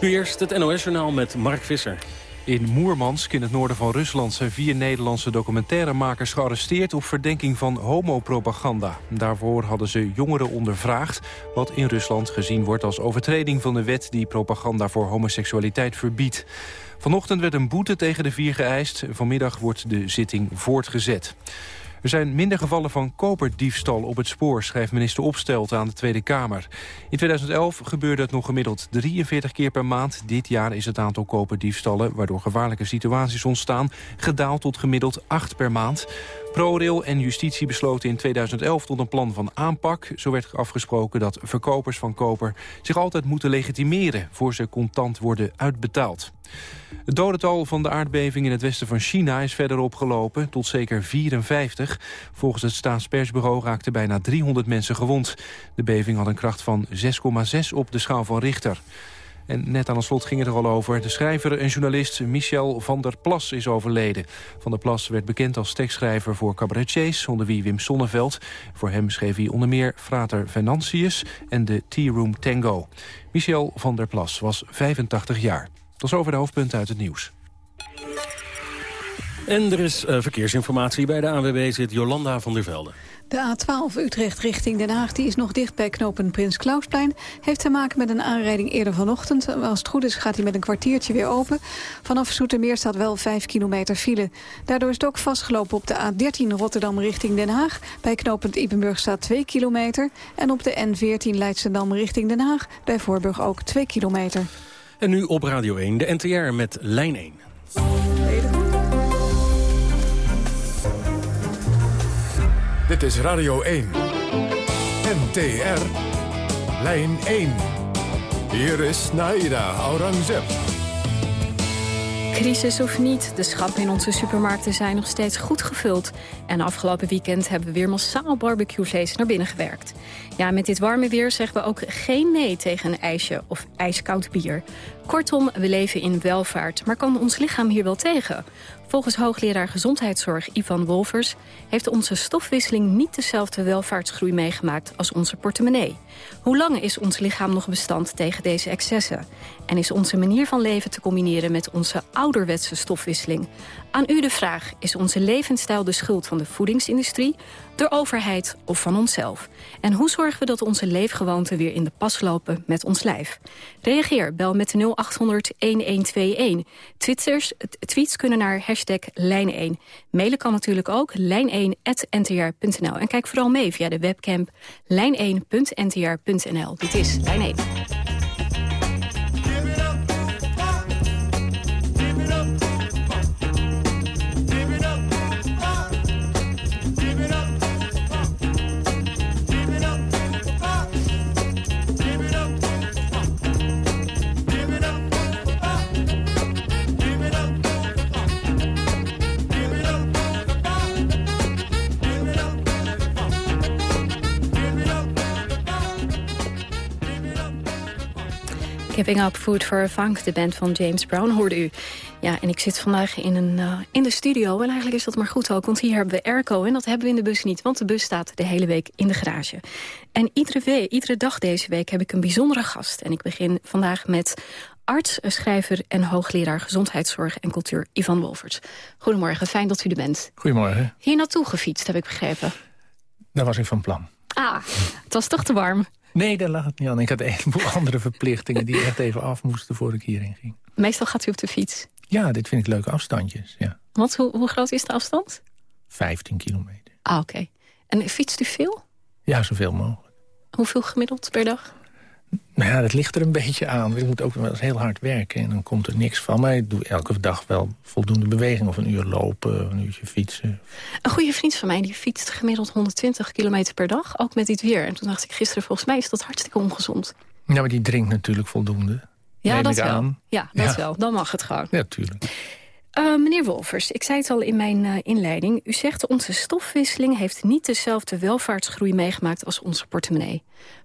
Nu eerst het NOS-journaal met Mark Visser. In Moermansk, in het noorden van Rusland, zijn vier Nederlandse documentairemakers gearresteerd op verdenking van homopropaganda. Daarvoor hadden ze jongeren ondervraagd, wat in Rusland gezien wordt als overtreding van de wet die propaganda voor homoseksualiteit verbiedt. Vanochtend werd een boete tegen de vier geëist. Vanmiddag wordt de zitting voortgezet. Er zijn minder gevallen van koperdiefstal op het spoor, schrijft minister Opstelt aan de Tweede Kamer. In 2011 gebeurde het nog gemiddeld 43 keer per maand. Dit jaar is het aantal koperdiefstallen, waardoor gevaarlijke situaties ontstaan, gedaald tot gemiddeld 8 per maand. ProRail en justitie besloten in 2011 tot een plan van aanpak. Zo werd afgesproken dat verkopers van koper zich altijd moeten legitimeren... voor ze contant worden uitbetaald. Het dodental van de aardbeving in het westen van China is verder opgelopen, tot zeker 54. Volgens het staatspersbureau raakten bijna 300 mensen gewond. De beving had een kracht van 6,6 op de schaal van Richter. En net aan het slot ging het er al over. De schrijver en journalist Michel van der Plas is overleden. Van der Plas werd bekend als tekstschrijver voor cabaretiers... onder wie Wim Sonneveld. Voor hem schreef hij onder meer Frater Venantius en de Tea Room Tango. Michel van der Plas was 85 jaar. Tot over de hoofdpunten uit het nieuws. En er is uh, verkeersinformatie. Bij de ANWB zit Jolanda van der Velde. De A12 Utrecht richting Den Haag die is nog dicht bij knopen Prins Klausplein. Heeft te maken met een aanrijding eerder vanochtend. Als het goed is gaat hij met een kwartiertje weer open. Vanaf Soetermeer staat wel 5 kilometer file. Daardoor is het ook vastgelopen op de A13 Rotterdam richting Den Haag. Bij knooppunt Ipenburg staat 2 kilometer. En op de N14 Leidschendam richting Den Haag. Bij Voorburg ook 2 kilometer. En nu op Radio 1, de NTR met Lijn 1. Dit is Radio 1. NTR. Lijn 1. Hier is Naida Aurangzeb. Crisis of niet, de schappen in onze supermarkten zijn nog steeds goed gevuld. En afgelopen weekend hebben we weer massaal barbecuevlees naar binnen gewerkt. Ja, met dit warme weer zeggen we ook geen nee tegen een ijsje of ijskoud bier. Kortom, we leven in welvaart, maar kan ons lichaam hier wel tegen? Volgens hoogleraar gezondheidszorg Ivan Wolfers... heeft onze stofwisseling niet dezelfde welvaartsgroei meegemaakt als onze portemonnee. Hoe lang is ons lichaam nog bestand tegen deze excessen? En is onze manier van leven te combineren met onze ouderwetse stofwisseling? Aan u de vraag, is onze levensstijl de schuld van de voedingsindustrie, de overheid of van onszelf? En hoe zorgen we dat onze leefgewoonten weer in de pas lopen met ons lijf? Reageer, bel met 0800-1121. Twitters, tweets kunnen naar hashtag lijn1. Mailen kan natuurlijk ook, lijn1.ntr.nl. En kijk vooral mee via de webcam lijn1.ntr.nl. Dit is Lijn 1. Giving Up Food for a Funk, de band van James Brown, hoorde u. Ja, en ik zit vandaag in, een, uh, in de studio. En eigenlijk is dat maar goed ook, want hier hebben we airco. En dat hebben we in de bus niet, want de bus staat de hele week in de garage. En iedere, week, iedere dag deze week heb ik een bijzondere gast. En ik begin vandaag met arts, schrijver en hoogleraar gezondheidszorg en cultuur Ivan Wolfers. Goedemorgen, fijn dat u er bent. Goedemorgen. Hier naartoe gefietst, heb ik begrepen. Daar was ik van plan. Ah, het was toch te warm. Nee, daar lag het niet aan. Ik had een heleboel andere verplichtingen die echt even af moesten voordat ik hierheen ging. Meestal gaat u op de fiets? Ja, dit vind ik leuke afstandjes, ja. Want hoe, hoe groot is de afstand? 15 kilometer. Ah, oké. Okay. En fietst u veel? Ja, zoveel mogelijk. Hoeveel gemiddeld per dag? Nou ja, dat ligt er een beetje aan. Je moet ook wel eens heel hard werken en dan komt er niks van. Maar ik doe elke dag wel voldoende beweging. Of een uur lopen, een uurtje fietsen. Een goede vriend van mij die fietst gemiddeld 120 kilometer per dag. Ook met dit weer. En toen dacht ik gisteren, volgens mij is dat hartstikke ongezond. Ja, maar die drinkt natuurlijk voldoende. Ja, dat wel. Ja, dat wel. Dan mag het gewoon. Ja, natuurlijk. Uh, meneer Wolfers, ik zei het al in mijn uh, inleiding. U zegt onze stofwisseling heeft niet dezelfde welvaartsgroei meegemaakt als onze portemonnee.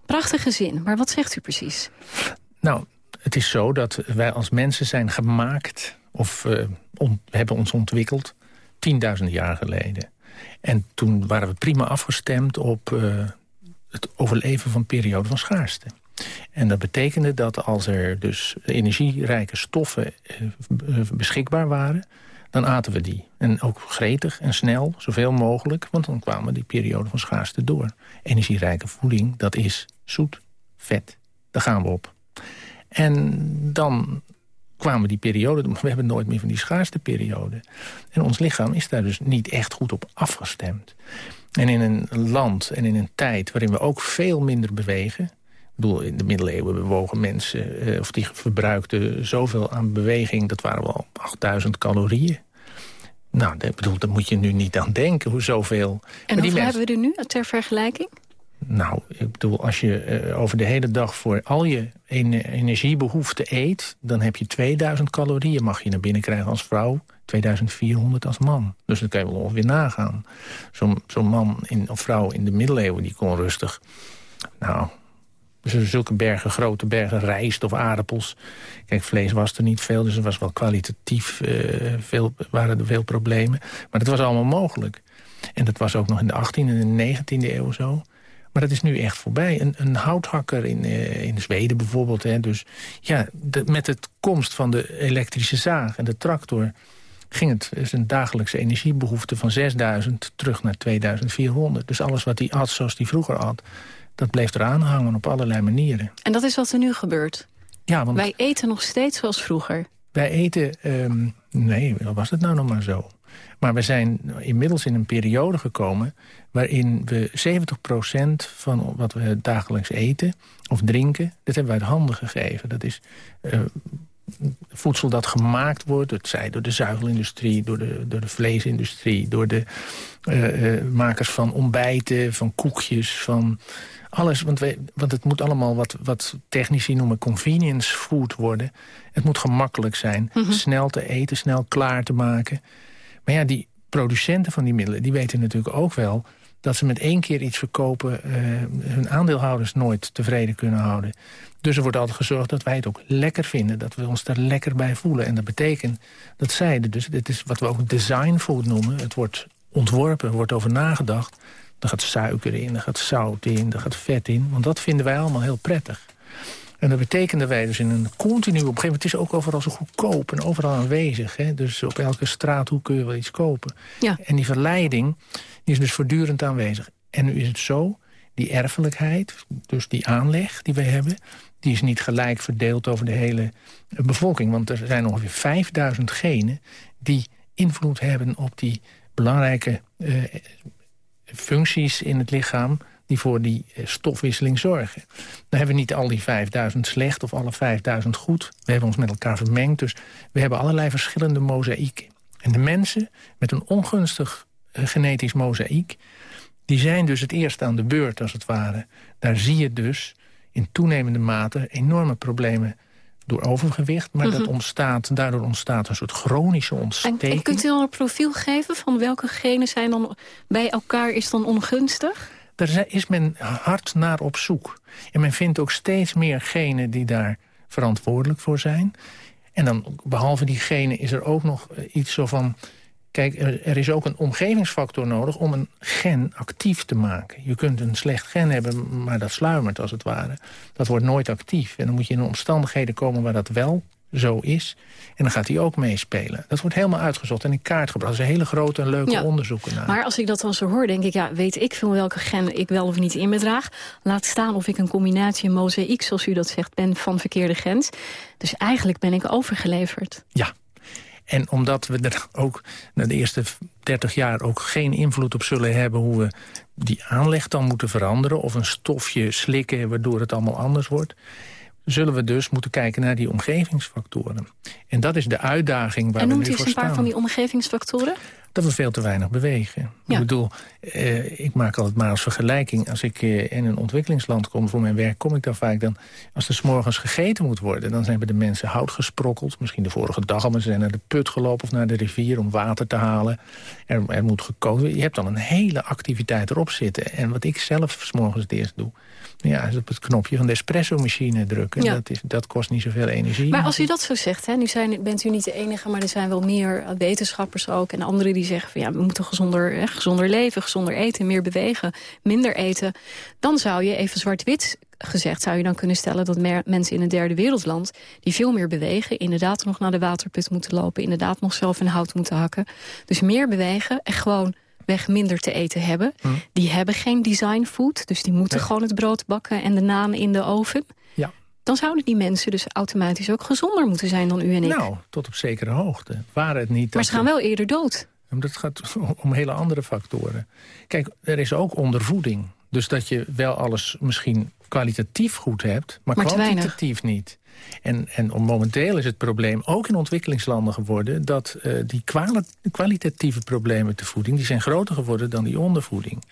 Prachtige zin, maar wat zegt u precies? Nou, het is zo dat wij als mensen zijn gemaakt... of on, hebben ons ontwikkeld 10.000 jaar geleden. En toen waren we prima afgestemd op het overleven van een periode van schaarste. En dat betekende dat als er dus energierijke stoffen beschikbaar waren... dan aten we die. En ook gretig en snel, zoveel mogelijk... want dan kwamen die periode van schaarste door. Energierijke voeding, dat is zoet, vet. Daar gaan we op. En dan kwamen die periode... we hebben nooit meer van die schaarste periode. En ons lichaam is daar dus niet echt goed op afgestemd. En in een land en in een tijd waarin we ook veel minder bewegen... Ik bedoel, in de middeleeuwen bewogen mensen... Eh, of die verbruikten zoveel aan beweging... dat waren wel 8000 calorieën. Nou, dat, bedoel, daar moet je nu niet aan denken, hoe zoveel... En hoeveel hebben we er nu ter vergelijking? Nou, ik bedoel, als je uh, over de hele dag voor al je energiebehoeften eet... dan heb je 2000 calorieën mag je naar binnen krijgen als vrouw... 2400 als man. Dus dan kan je wel ongeveer nagaan. Zo'n zo man in, of vrouw in de middeleeuwen die kon rustig... nou, zulke bergen, grote bergen rijst of aardappels. Kijk, vlees was er niet veel, dus er was wel kwalitatief uh, veel, waren er veel problemen. Maar dat was allemaal mogelijk. En dat was ook nog in de 18e en de 19e eeuw zo. Maar dat is nu echt voorbij. Een, een houthakker in, uh, in Zweden bijvoorbeeld. Hè, dus ja, de, met het komst van de elektrische zaag en de tractor ging het zijn dagelijkse energiebehoefte van 6000 terug naar 2400. Dus alles wat hij at zoals hij vroeger at, dat bleef eraan hangen op allerlei manieren. En dat is wat er nu gebeurt? Ja, want Wij eten nog steeds zoals vroeger? Wij eten... Um, nee, was het nou nog maar zo? Maar we zijn inmiddels in een periode gekomen... waarin we 70% van wat we dagelijks eten of drinken... dat hebben wij de handen gegeven. Dat is uh, voedsel dat gemaakt wordt... het zij door de zuivelindustrie, door de, door de vleesindustrie... door de uh, uh, makers van ontbijten, van koekjes, van alles, want, we, want het moet allemaal wat, wat technici noemen convenience food worden. Het moet gemakkelijk zijn, mm -hmm. snel te eten, snel klaar te maken. Maar ja, die producenten van die middelen, die weten natuurlijk ook wel... dat ze met één keer iets verkopen uh, hun aandeelhouders nooit tevreden kunnen houden. Dus er wordt altijd gezorgd dat wij het ook lekker vinden. Dat we ons daar lekker bij voelen. En dat betekent dat zij dus, dit is wat we ook design food noemen. Het wordt ontworpen, er wordt over nagedacht. Er gaat suiker in, er gaat zout in, er gaat vet in. Want dat vinden wij allemaal heel prettig. En dat betekent dat wij dus in een continu... op een gegeven moment het is ook overal zo goedkoop en overal aanwezig. Hè? Dus op elke straathoek kun je wel iets kopen. Ja. En die verleiding die is dus voortdurend aanwezig. En nu is het zo, die erfelijkheid, dus die aanleg die wij hebben... die is niet gelijk verdeeld over de hele bevolking. Want er zijn ongeveer 5000 genen die invloed hebben op die belangrijke... Uh, functies in het lichaam die voor die stofwisseling zorgen. Dan hebben we niet al die 5000 slecht of alle 5000 goed. We hebben ons met elkaar vermengd, dus we hebben allerlei verschillende mozaïeken. En de mensen met een ongunstig genetisch mozaïek... die zijn dus het eerst aan de beurt, als het ware. Daar zie je dus in toenemende mate enorme problemen door overgewicht. Maar mm -hmm. dat ontstaat, daardoor ontstaat een soort chronische ontsteking. En, en kunt u dan een profiel geven van welke genen zijn dan bij elkaar is dan ongunstig? Daar is men hard naar op zoek. En men vindt ook steeds meer genen die daar verantwoordelijk voor zijn. En dan, behalve die genen, is er ook nog iets zo van... Kijk, er is ook een omgevingsfactor nodig om een gen actief te maken. Je kunt een slecht gen hebben, maar dat sluimert als het ware. Dat wordt nooit actief. En dan moet je in omstandigheden komen waar dat wel zo is. En dan gaat hij ook meespelen. Dat wordt helemaal uitgezocht en in kaart gebracht. Dat zijn hele grote en leuke ja. onderzoeken naar. Maar als ik dat dan zo hoor, denk ik... ja, weet ik veel welke gen ik wel of niet in me draag. Laat staan of ik een combinatie, een mozaïek, zoals u dat zegt... ben van verkeerde gens. Dus eigenlijk ben ik overgeleverd. Ja. En omdat we er ook na de eerste 30 jaar ook geen invloed op zullen hebben... hoe we die aanleg dan moeten veranderen... of een stofje slikken waardoor het allemaal anders wordt zullen we dus moeten kijken naar die omgevingsfactoren. En dat is de uitdaging waar we nu voor staan. En noemt u eens een paar van die omgevingsfactoren? dat we veel te weinig bewegen. Ik bedoel, eh, ik maak altijd maar als vergelijking... als ik eh, in een ontwikkelingsland kom voor mijn werk... kom ik daar vaak dan, als er s'morgens gegeten moet worden... dan hebben de mensen hout gesprokkeld. Misschien de vorige dag al, maar ze zijn naar de put gelopen... of naar de rivier om water te halen. Er, er moet gekookt. Je hebt dan een hele activiteit erop zitten. En wat ik zelf s'morgens het eerst doe... Ja, op het knopje van de espresso-machine drukken. Ja. Dat, is, dat kost niet zoveel energie. Maar als u dat zo zegt, hè, nu zijn, bent u niet de enige... maar er zijn wel meer wetenschappers ook en anderen die zeggen... Van, ja, we moeten gezonder, hè, gezonder leven, gezonder eten, meer bewegen, minder eten. Dan zou je, even zwart-wit gezegd, zou je dan kunnen stellen... dat mensen in een derde wereldland die veel meer bewegen... inderdaad nog naar de waterput moeten lopen... inderdaad nog zelf in hout moeten hakken. Dus meer bewegen en gewoon weg minder te eten hebben. Hm. Die hebben geen design food, dus die moeten gewoon het brood bakken... en de naan in de oven. Ja. Dan zouden die mensen dus automatisch ook gezonder moeten zijn dan u en ik. Nou, tot op zekere hoogte. Waren het niet maar ze gaan wel eerder dood. Dat gaat om hele andere factoren. Kijk, er is ook ondervoeding. Dus dat je wel alles misschien kwalitatief goed hebt, maar, maar kwantitatief niet. En, en momenteel is het probleem, ook in ontwikkelingslanden geworden... dat uh, die kwalitatieve problemen te voeding... die zijn groter geworden dan die ondervoeding.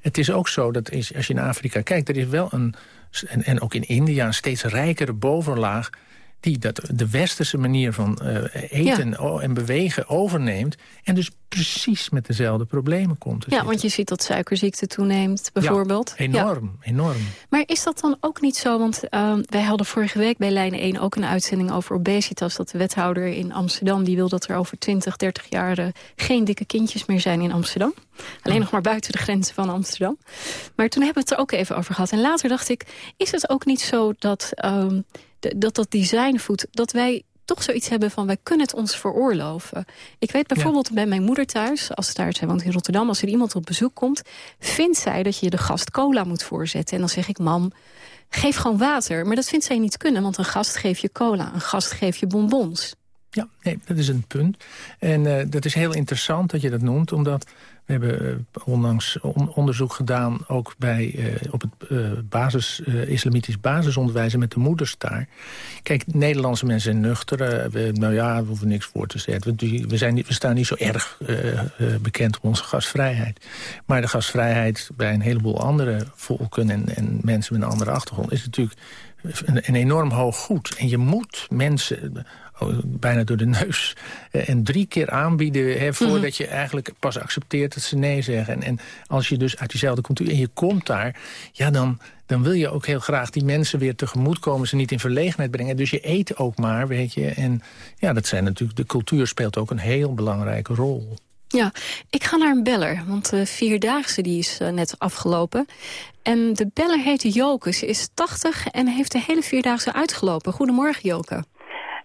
Het is ook zo dat is, als je in Afrika kijkt... er is wel een, en, en ook in India, een steeds rijkere bovenlaag die dat de westerse manier van uh, eten en bewegen overneemt... en dus precies met dezelfde problemen komt Ja, want je ziet dat suikerziekte toeneemt, bijvoorbeeld. Ja, enorm, enorm. Maar is dat dan ook niet zo? Want uh, wij hadden vorige week bij Lijn 1 ook een uitzending over obesitas... dat de wethouder in Amsterdam die wil dat er over 20, 30 jaar... Uh, geen dikke kindjes meer zijn in Amsterdam. Alleen nog maar buiten de grenzen van Amsterdam. Maar toen hebben we het er ook even over gehad. En later dacht ik, is het ook niet zo dat... Uh, dat dat designvoet, dat wij toch zoiets hebben van wij kunnen het ons veroorloven. Ik weet bijvoorbeeld bij mijn moeder thuis, als ze daar zijn, want in Rotterdam, als er iemand op bezoek komt, vindt zij dat je de gast cola moet voorzetten. En dan zeg ik, mam, geef gewoon water. Maar dat vindt zij niet kunnen, want een gast geeft je cola, een gast geeft je bonbons. Ja, nee, dat is een punt. En uh, dat is heel interessant dat je dat noemt, omdat we hebben uh, onlangs onderzoek gedaan... ook bij, uh, op het basis, islamitisch basisonderwijs met de moeders daar. Kijk, Nederlandse mensen zijn nuchter. nou ja, we hoeven niks voor te zetten. We, zijn niet, we staan niet zo erg bekend om onze gastvrijheid. Maar de gastvrijheid bij een heleboel andere volken... en, en mensen met een andere achtergrond is natuurlijk een, enorm hoog goed. En je moet mensen bijna door de neus. Eh, en drie keer aanbieden hè, voordat mhm. je eigenlijk pas accepteert dat ze nee zeggen. En, en als je dus uit diezelfde cultuur en je komt daar... ja, dan, dan wil je ook heel graag die mensen weer tegemoetkomen... ze niet in verlegenheid brengen. Dus je eet ook maar, weet je. En ja, dat zijn natuurlijk... de cultuur speelt ook een heel belangrijke rol. Ja, ik ga naar een beller, want de Vierdaagse die is uh, net afgelopen. En de beller heet Joke, ze is 80 en heeft de hele Vierdaagse uitgelopen. Goedemorgen, Joke.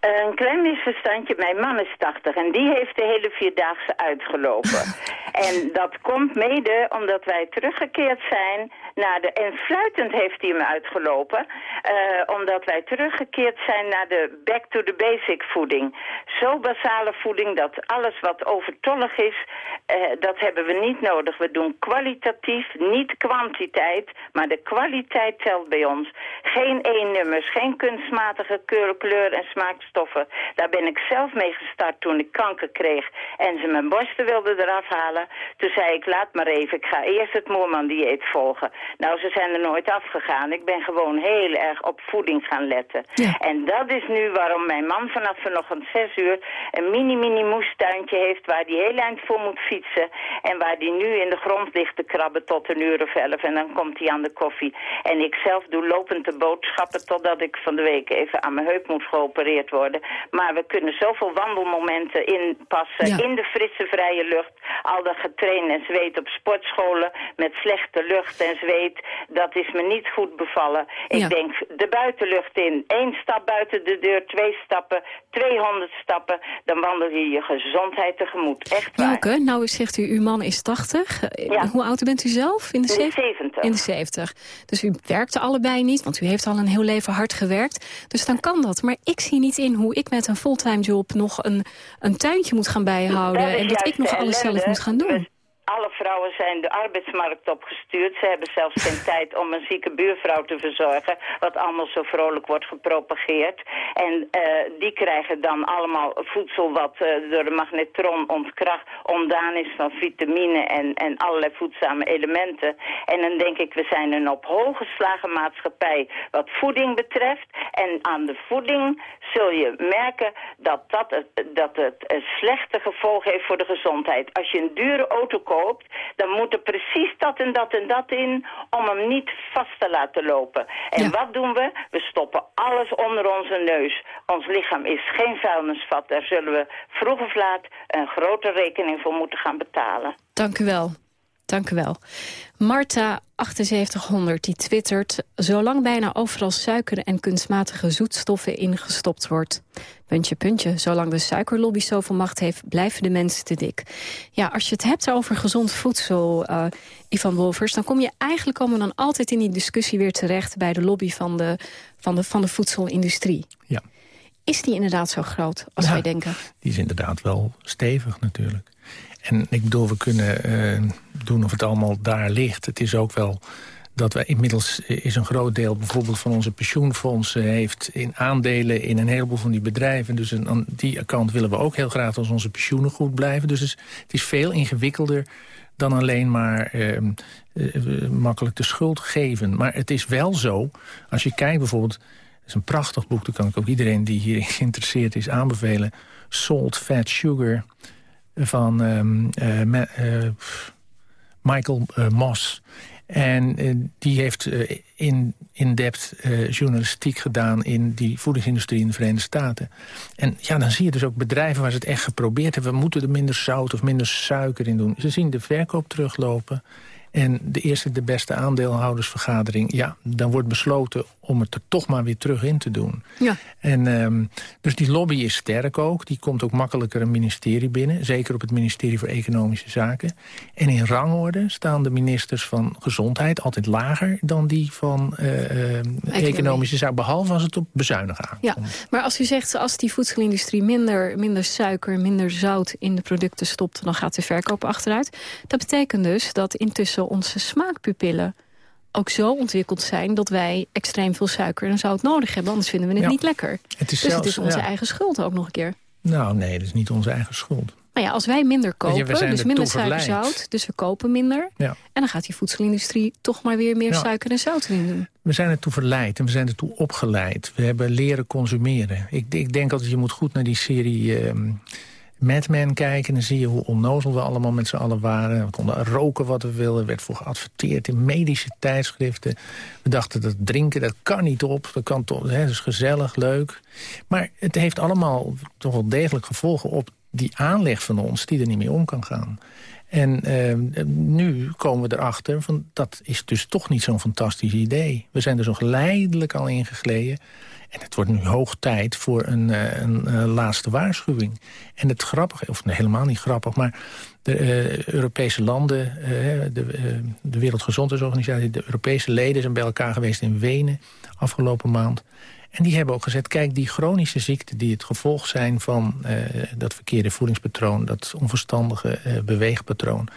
Een klein misverstandje. Mijn man is 80 en die heeft de hele Vierdaagse uitgelopen. en dat komt mede omdat wij teruggekeerd zijn naar de... En fluitend heeft hij hem uitgelopen. Uh, omdat wij teruggekeerd zijn naar de back to the basic voeding. Zo basale voeding dat alles wat overtollig is, uh, dat hebben we niet nodig. We doen kwalitatief, niet kwantiteit, maar de kwaliteit telt bij ons. Geen één-nummers, geen kunstmatige kleur, en smaakstoffen. Daar ben ik zelf mee gestart toen ik kanker kreeg en ze mijn borsten wilden eraf halen. Toen zei ik, laat maar even, ik ga eerst het Moerman-dieet volgen. Nou, ze zijn er nooit afgegaan. Ik ben gewoon heel erg op voeding gaan letten. En dat is nu waarom mijn man vanaf vanochtend zes uur een mini-mini moestuintje heeft waar hij heel eind voor moet fietsen. En waar hij nu in de grond ligt te krabben tot een uur of elf. En dan komt hij aan de koffie. En ik zelf doe lopend de boodschappen totdat ik van de week even aan mijn heup moet geopereerd worden. Maar we kunnen zoveel wandelmomenten inpassen in de frisse vrije lucht. Al dat getrain en zweet op sportscholen met slechte lucht en zweet dat is me niet goed bevallen. Ik denk de buitenlucht in. Eén stap buiten de deur, twee stappen, 200 stappen. Dan wandel je je gezondheid tegemoet. Echt waar. Joke, nou zegt u, uw man is 80. Ja. Hoe oud bent u zelf? In de, 70. In de 70. Dus u werkte allebei niet, want u heeft al een heel leven hard gewerkt. Dus dan kan dat. Maar ik zie niet in in hoe ik met een fulltime job nog een, een tuintje moet gaan bijhouden. En dat ik nog alles zelf moet gaan doen alle vrouwen zijn de arbeidsmarkt opgestuurd. Ze hebben zelfs geen tijd om een zieke buurvrouw te verzorgen... wat allemaal zo vrolijk wordt gepropageerd. En uh, die krijgen dan allemaal voedsel wat uh, door de magnetron ontkracht... ontdaan is van vitamine en, en allerlei voedzame elementen. En dan denk ik, we zijn een op hoog geslagen maatschappij wat voeding betreft. En aan de voeding zul je merken dat, dat, het, dat het een slechte gevolg heeft voor de gezondheid. Als je een dure auto koopt dan moet er precies dat en dat en dat in om hem niet vast te laten lopen. En wat doen we? We stoppen alles onder onze neus. Ons lichaam is geen vuilnisvat. Daar zullen we vroeg of laat een grote rekening voor moeten gaan betalen. Dank u wel. Dank u wel. Marta 7800 die twittert... zolang bijna overal suiker en kunstmatige zoetstoffen ingestopt wordt. Puntje, puntje. Zolang de suikerlobby zoveel macht heeft, blijven de mensen te dik. Ja, als je het hebt over gezond voedsel, uh, Ivan Wolvers... dan kom je eigenlijk komen dan altijd in die discussie weer terecht... bij de lobby van de, van de, van de voedselindustrie. Ja. Is die inderdaad zo groot als wij denken? Die is inderdaad wel stevig natuurlijk. En ik bedoel, we kunnen uh, doen of het allemaal daar ligt. Het is ook wel dat wij inmiddels is een groot deel bijvoorbeeld van onze pensioenfondsen... heeft in aandelen in een heleboel van die bedrijven. Dus aan die kant willen we ook heel graag dat onze pensioenen goed blijven. Dus het is veel ingewikkelder dan alleen maar uh, makkelijk de schuld geven. Maar het is wel zo, als je kijkt bijvoorbeeld... Het is een prachtig boek, dat kan ik ook iedereen die hierin geïnteresseerd is aanbevelen. Salt, Fat, Sugar van um, uh, uh, Michael uh, Moss. En die heeft in, in depth journalistiek gedaan in die voedingsindustrie in de Verenigde Staten. En ja, dan zie je dus ook bedrijven waar ze het echt geprobeerd hebben. We moeten er minder zout of minder suiker in doen. Ze zien de verkoop teruglopen. En de eerste, de beste aandeelhoudersvergadering... ja, dan wordt besloten om het er toch maar weer terug in te doen. Ja. En, um, dus die lobby is sterk ook. Die komt ook makkelijker een ministerie binnen. Zeker op het ministerie voor Economische Zaken. En in rangorde staan de ministers van Gezondheid... altijd lager dan die van uh, uh, Economische Zaken. Behalve als het op bezuinigen aankomt. Ja, maar als u zegt, als die voedselindustrie minder, minder suiker... minder zout in de producten stopt, dan gaat de verkoop achteruit. Dat betekent dus dat intussen onze smaakpupillen ook zo ontwikkeld zijn dat wij extreem veel suiker en zout nodig hebben. Anders vinden we het niet lekker. Het is dus zelfs, het is onze eigen schuld ook nog een keer. Nou nee, dat is niet onze eigen schuld. Maar ja, als wij minder kopen, dus minder suiker zout, dus we kopen minder. Ja. En dan gaat die voedselindustrie toch maar weer meer suiker en zout in doen. We zijn ertoe verleid en we zijn ertoe opgeleid. We hebben leren consumeren. Ik, ik denk altijd, je moet goed naar die serie... Uh, Mad Men kijken. Dan zie je hoe onnozel we allemaal met z'n allen waren. We konden roken wat we wilden. werd voor geadverteerd in medische tijdschriften. We dachten dat drinken, dat kan niet op. Dat kan toch, hè, dat is gezellig, leuk. Maar het heeft allemaal toch wel degelijk gevolgen op die aanleg van ons... die er niet meer om kan gaan. En uh, nu komen we erachter, van, dat is dus toch niet zo'n fantastisch idee. We zijn er zo geleidelijk al ingegleden. En het wordt nu hoog tijd voor een, een, een laatste waarschuwing. En het grappige, of helemaal niet grappig... maar de uh, Europese landen, de, de Wereldgezondheidsorganisatie... de Europese leden zijn bij elkaar geweest in Wenen afgelopen maand... En die hebben ook gezegd, kijk, die chronische ziekten... die het gevolg zijn van dat verkeerde voedingspatroon... dat onverstandige beweegpatroon...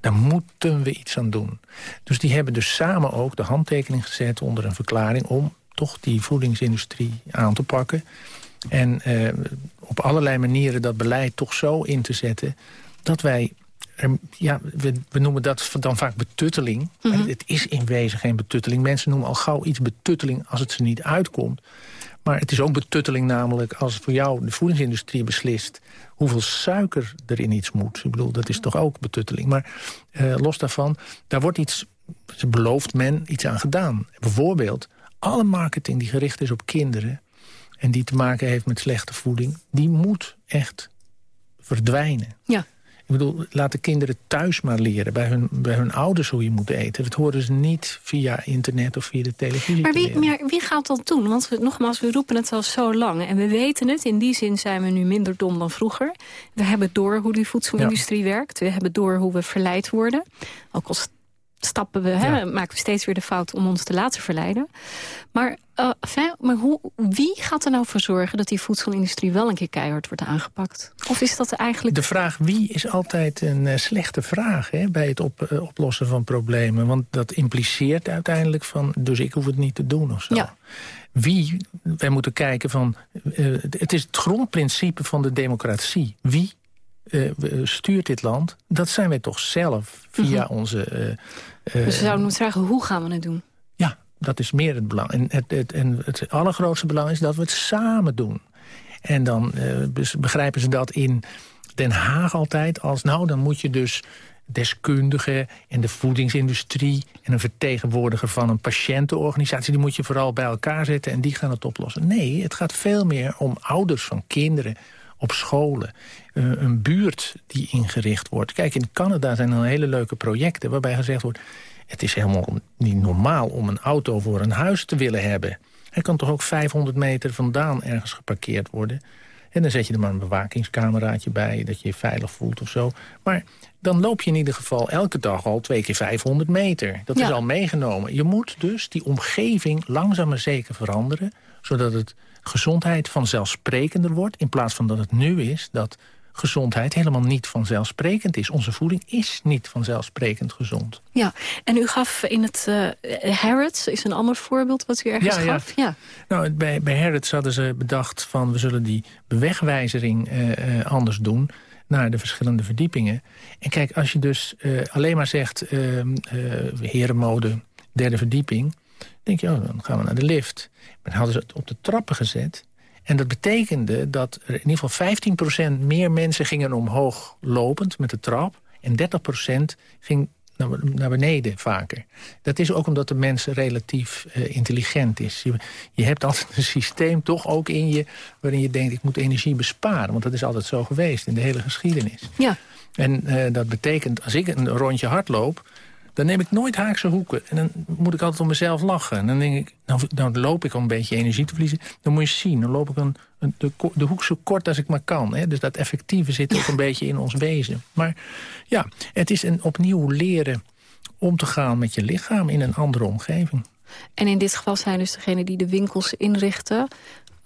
daar moeten we iets aan doen. Dus die hebben dus samen ook de handtekening gezet onder een verklaring... om toch die voedingsindustrie aan te pakken. En uh, op allerlei manieren dat beleid toch zo in te zetten... dat wij ja, we, we, noemen dat dan vaak betutteling. Mm -hmm. Het is in wezen geen betutteling. Mensen noemen al gauw iets betutteling als het ze niet uitkomt. Maar het is ook betutteling namelijk als voor jou de voedingsindustrie beslist... hoeveel suiker er in iets moet. Ik bedoel, dat is toch ook betutteling. Maar uh, los daarvan, daar wordt iets, belooft men, iets aan gedaan. Bijvoorbeeld, alle marketing die gericht is op kinderen... en die te maken heeft met slechte voeding... die moet echt verdwijnen. Ja. Ik bedoel, laat de kinderen thuis maar leren. Bij hun, bij hun ouders hoe je moet eten. Dat horen ze niet via internet of via de televisie Maar wie, maar wie gaat dat doen? Want we, nogmaals, we roepen het al zo lang. En we weten het. In die zin zijn we nu minder dom dan vroeger. We hebben door hoe die voedselindustrie ja. werkt. We hebben door hoe we verleid worden. Ook al stappen we, hè, maken we steeds weer de fout om ons te laten verleiden. Maar, uh, maar hoe, wie gaat er nou voor zorgen dat die voedselindustrie wel een keer keihard wordt aangepakt? Of is dat eigenlijk... De vraag wie is altijd een uh, slechte vraag hè, bij het op, uh, oplossen van problemen. Want dat impliceert uiteindelijk van, dus ik hoef het niet te doen of zo. Ja. Wie, wij moeten kijken van, het is het grondprincipe van de democratie. Wie uh, stuurt dit land, dat zijn wij toch zelf via Mhm. onze... Uh, dus we zouden moeten vragen, hoe gaan we het doen? Ja, dat is meer het belang. En het, het, en het allergrootste belang is dat we het samen doen. En dan begrijpen ze dat in Den Haag altijd als... nou, dan moet je dus deskundigen en de voedingsindustrie... en een vertegenwoordiger van een patiëntenorganisatie... die moet je vooral bij elkaar zetten en die gaan het oplossen. Nee, het gaat veel meer om ouders van kinderen op scholen. Uh, een buurt die ingericht wordt. Kijk, in Canada zijn er hele leuke projecten... waarbij gezegd wordt... het is helemaal niet normaal om een auto voor een huis te willen hebben. Hij kan toch ook 500 meter vandaan ergens geparkeerd worden... En dan zet je er maar een bewakingscameraatje bij... dat je je veilig voelt of zo. Maar dan loop je in ieder geval elke dag al twee keer 500 meter. Dat ja. is al meegenomen. Je moet dus die omgeving langzaam maar zeker veranderen... zodat het gezondheid vanzelfsprekender wordt... in plaats van dat het nu is dat gezondheid helemaal niet vanzelfsprekend is. Onze voeding is niet vanzelfsprekend gezond. Ja, en u gaf in het uh, Harrods, is een ander voorbeeld wat u ergens ja, gaf. Ja. ja. Nou, bij, bij Harrods hadden ze bedacht van... we zullen die bewegwijzering uh, uh, anders doen naar de verschillende verdiepingen. En kijk, als je dus alleen maar zegt... ehm, herenmode, derde verdieping... denk je, oh, dan gaan we naar de lift. Maar dan hadden ze het op de trappen gezet... En dat betekende dat er in ieder geval 15% meer mensen gingen omhoog lopend met de trap. En 30% ging naar beneden vaker. Dat is ook omdat de mens relatief uh, intelligent is. Je, je, hebt altijd een systeem toch ook in je... waarin je denkt, ik moet energie besparen. Want dat is altijd zo geweest in de hele geschiedenis. Ja. En uh, dat betekent, als ik een rondje hardloop... dan neem ik nooit haakse hoeken. En dan moet ik altijd om mezelf lachen. En dan denk ik, nou, dan loop ik om een beetje energie te verliezen. Dan moet je zien, dan loop ik een, een, de, de, hoek zo kort als ik maar kan. Hè? Dus dat effectieve zit ook een beetje in ons wezen. Maar ja, het is een opnieuw leren om te gaan met je lichaam in een andere omgeving. En in dit geval zijn dus degenen die de winkels inrichten...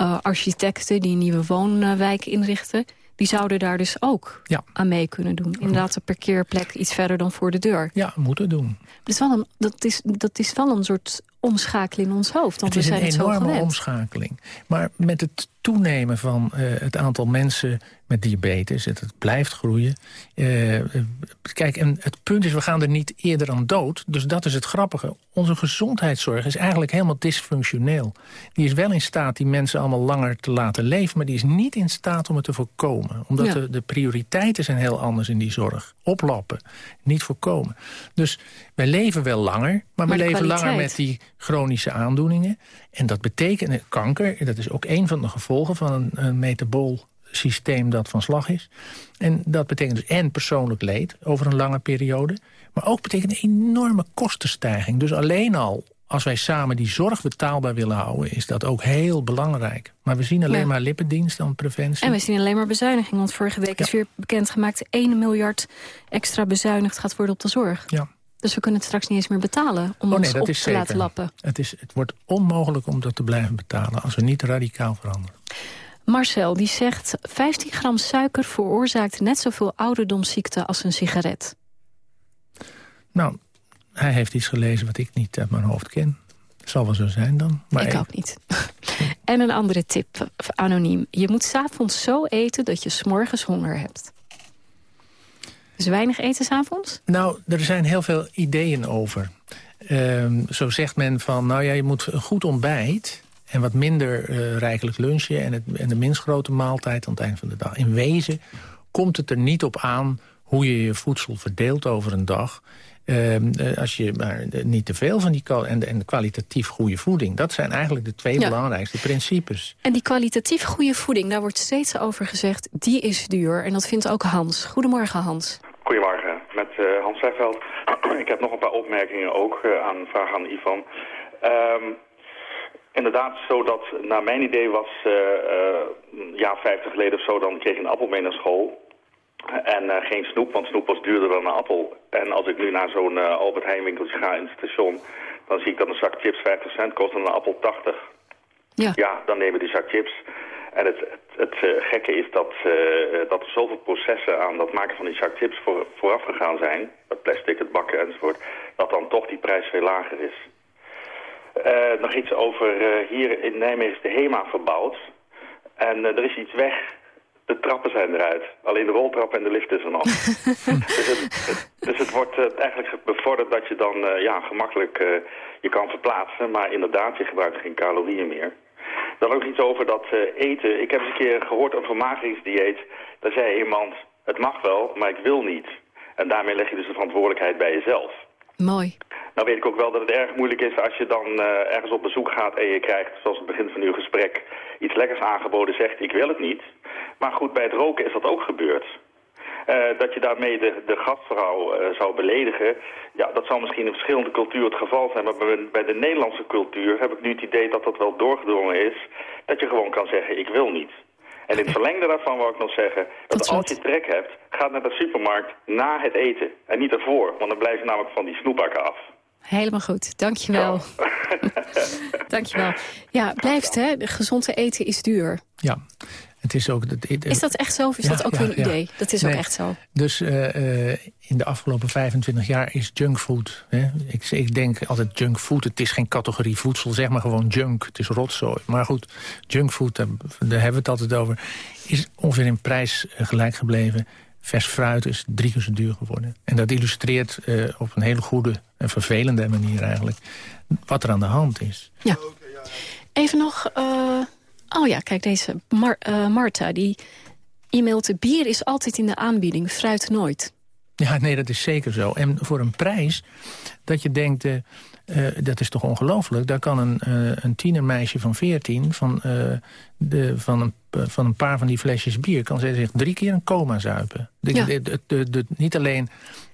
Uh, architecten die nieuwe woonwijken inrichten... die zouden daar dus ook ja. aan mee kunnen doen. Inderdaad, de parkeerplek iets verder dan voor de deur. Ja, moeten doen. Dat is wel een, dat is, dat is wel een soort omschakeling in ons hoofd. Want het is we zijn een enorme het zo omschakeling. Maar met het toenemen van uh, het aantal mensen met diabetes... het, het blijft groeien. Uh, kijk, en het punt is, we gaan er niet eerder aan dood. Dus dat is het grappige. Onze gezondheidszorg is eigenlijk helemaal dysfunctioneel. Die is wel in staat die mensen allemaal langer te laten leven... maar die is niet in staat om het te voorkomen. Omdat ja. de, de prioriteiten zijn heel anders in die zorg. Oplappen, niet voorkomen. Dus wij leven wel langer, maar, maar we leven kwaliteit. langer met die chronische aandoeningen. En dat betekent kanker, dat is ook een van de gevolgen van een, een metabool systeem dat van slag is. En dat betekent dus en persoonlijk leed over een lange periode... maar ook betekent een enorme kostenstijging. Dus alleen al als wij samen die zorg betaalbaar willen houden... is dat ook heel belangrijk. Maar we zien alleen Ja. maar lippendienst dan preventie. En we zien alleen maar bezuiniging. Want vorige week is weer bekendgemaakt... 1 miljard extra bezuinigd gaat worden op de zorg. Ja. Dus we kunnen het straks niet eens meer betalen... om Oh, ons nee, op te zeker. laten lappen. Het, is, het wordt onmogelijk om dat te blijven betalen... als we niet radicaal veranderen. Marcel, die zegt... 15 gram suiker veroorzaakt net zoveel ouderdomsziekte als een sigaret. Nou, hij heeft iets gelezen wat ik niet uit mijn hoofd ken. Zal wel zo zijn dan. Maar ik ook niet. en een andere tip, anoniem. Je moet s'avonds zo eten dat je s'morgens honger hebt. Dus weinig eten s'avonds? Nou, er zijn heel veel ideeën over. Um, zo zegt men van, nou ja, je moet een goed ontbijt... en wat minder uh, rijkelijk lunchen en, het, en de minst grote maaltijd aan het eind van de dag. In wezen komt het er niet op aan hoe je je voedsel verdeelt over een dag... Um, uh, als je maar niet te veel van die en de, en de kwalitatief goede voeding. Dat zijn eigenlijk de twee Ja. belangrijkste principes. En die kwalitatief goede voeding, daar wordt steeds over gezegd... die is duur. En dat vindt ook Hans. Goedemorgen, Hans. Goedemorgen, met eh, Hans Zijveld. Ik heb nog een paar opmerkingen ook eh, aan vraag aan Ivan. Ehm, inderdaad, zo dat naar mijn idee was, eh, eh, een jaar 50 geleden of zo, dan kreeg je een appel mee naar school. En uh, geen snoep, want snoep was duurder dan een appel. En als ik nu naar zo'n uh, Albert Heijn winkeltje ga in het station... dan zie ik dat een zak chips 50 cent kost en een appel 80. Ja. ja, dan nemen we die zak chips. En het, het, het uh, gekke is dat, dat er zoveel processen aan dat maken van die zak chips voor, vooraf gegaan zijn. Het plastic, het bakken enzovoort. Dat dan toch die prijs veel lager is. nog iets over, hier in Nijmegen is de HEMA verbouwd. En er is iets weg de trappen zijn eruit. Alleen de roltrap en de lift is er nog. dus, het, dus het wordt uh, eigenlijk bevorderd dat je dan uh, ja, gemakkelijk uh, je kan verplaatsen. Maar inderdaad, je gebruikt geen calorieën meer. Dan ook iets over dat eten. Ik heb eens een keer gehoord een vermageringsdieet. Daar zei iemand, het mag wel, maar ik wil niet. En daarmee leg je dus de verantwoordelijkheid bij jezelf. Mooi. Nou weet ik ook wel dat het erg moeilijk is als je dan ergens op bezoek gaat en je krijgt, zoals het begin van uw gesprek, iets lekkers aangeboden zegt, ik wil het niet. Maar goed, bij het roken is dat ook gebeurd. Uh, dat je daarmee de, de gastvrouw uh, zou beledigen, ja, dat zou misschien in verschillende culturen het geval zijn. Maar bij, bij, de Nederlandse cultuur heb ik nu het idee dat dat wel doorgedrongen is. Dat je gewoon kan zeggen, ik wil niet. En in het verlengde daarvan wou ik nog zeggen, dat als je trek hebt, ga naar de supermarkt na het eten. En niet ervoor, want dan blijf je namelijk van die snoepakken af. Helemaal goed, dankjewel. dankjewel. Ja, blijft hè, gezond eten is duur. Ja, het is, ook, het, is dat echt zo of is ja, dat ook ja, weer een idee? Dat is nee, ook echt zo. Dus uh, uh, in de afgelopen 25 jaar is junkfood... Ik, ik, denk altijd junkfood, het is geen categorie voedsel, zeg maar gewoon junk. Het is rotzooi. Maar goed, junkfood, daar, daar hebben we het altijd over... is ongeveer in prijs uh, gelijk gebleven. Vers fruit is drie keer zo duur geworden. En dat illustreert op een hele goede en vervelende manier eigenlijk... wat er aan de hand is. Ja. Even nog... Oh ja, kijk, deze Mar uh, Marta, die e-mailt... bier is altijd in de aanbieding, fruit nooit. Ja, nee, dat is zeker zo. En voor een prijs dat je denkt... Uh, uh, dat is toch ongelooflijk. Daar kan een, uh, een tienermeisje van 14 van, de, van, een, van een paar van die flesjes bier... kan ze zich drie keer een coma zuipen. De, ja. de, niet alleen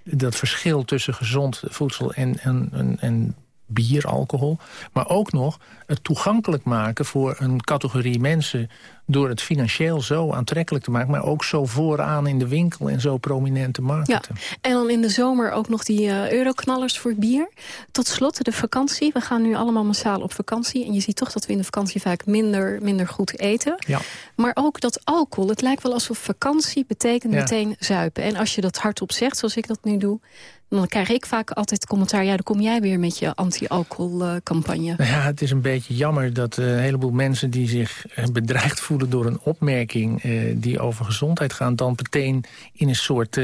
dat verschil tussen gezond voedsel en, en, en, en bier, alcohol. Maar ook nog het toegankelijk maken voor een categorie mensen... door het financieel zo aantrekkelijk te maken... maar ook zo vooraan in de winkel en zo prominent te marketen. Ja. En dan in de zomer ook nog die uh, euroknallers voor bier. Tot slot de vakantie. We gaan nu allemaal massaal op vakantie. En je ziet toch dat we in de vakantie vaak minder, minder goed eten. Ja. Maar ook dat alcohol. Het lijkt wel alsof vakantie betekent Ja. meteen zuipen. En als je dat hardop zegt, zoals ik dat nu doe... dan krijg ik vaak altijd commentaar... ja, dan kom jij weer met je anti-alcohol-campagne. Nou ja, het is een beetje jammer dat eh, een heleboel mensen die zich eh, bedreigd voelen door een opmerking eh, die over gezondheid gaat, dan meteen in een soort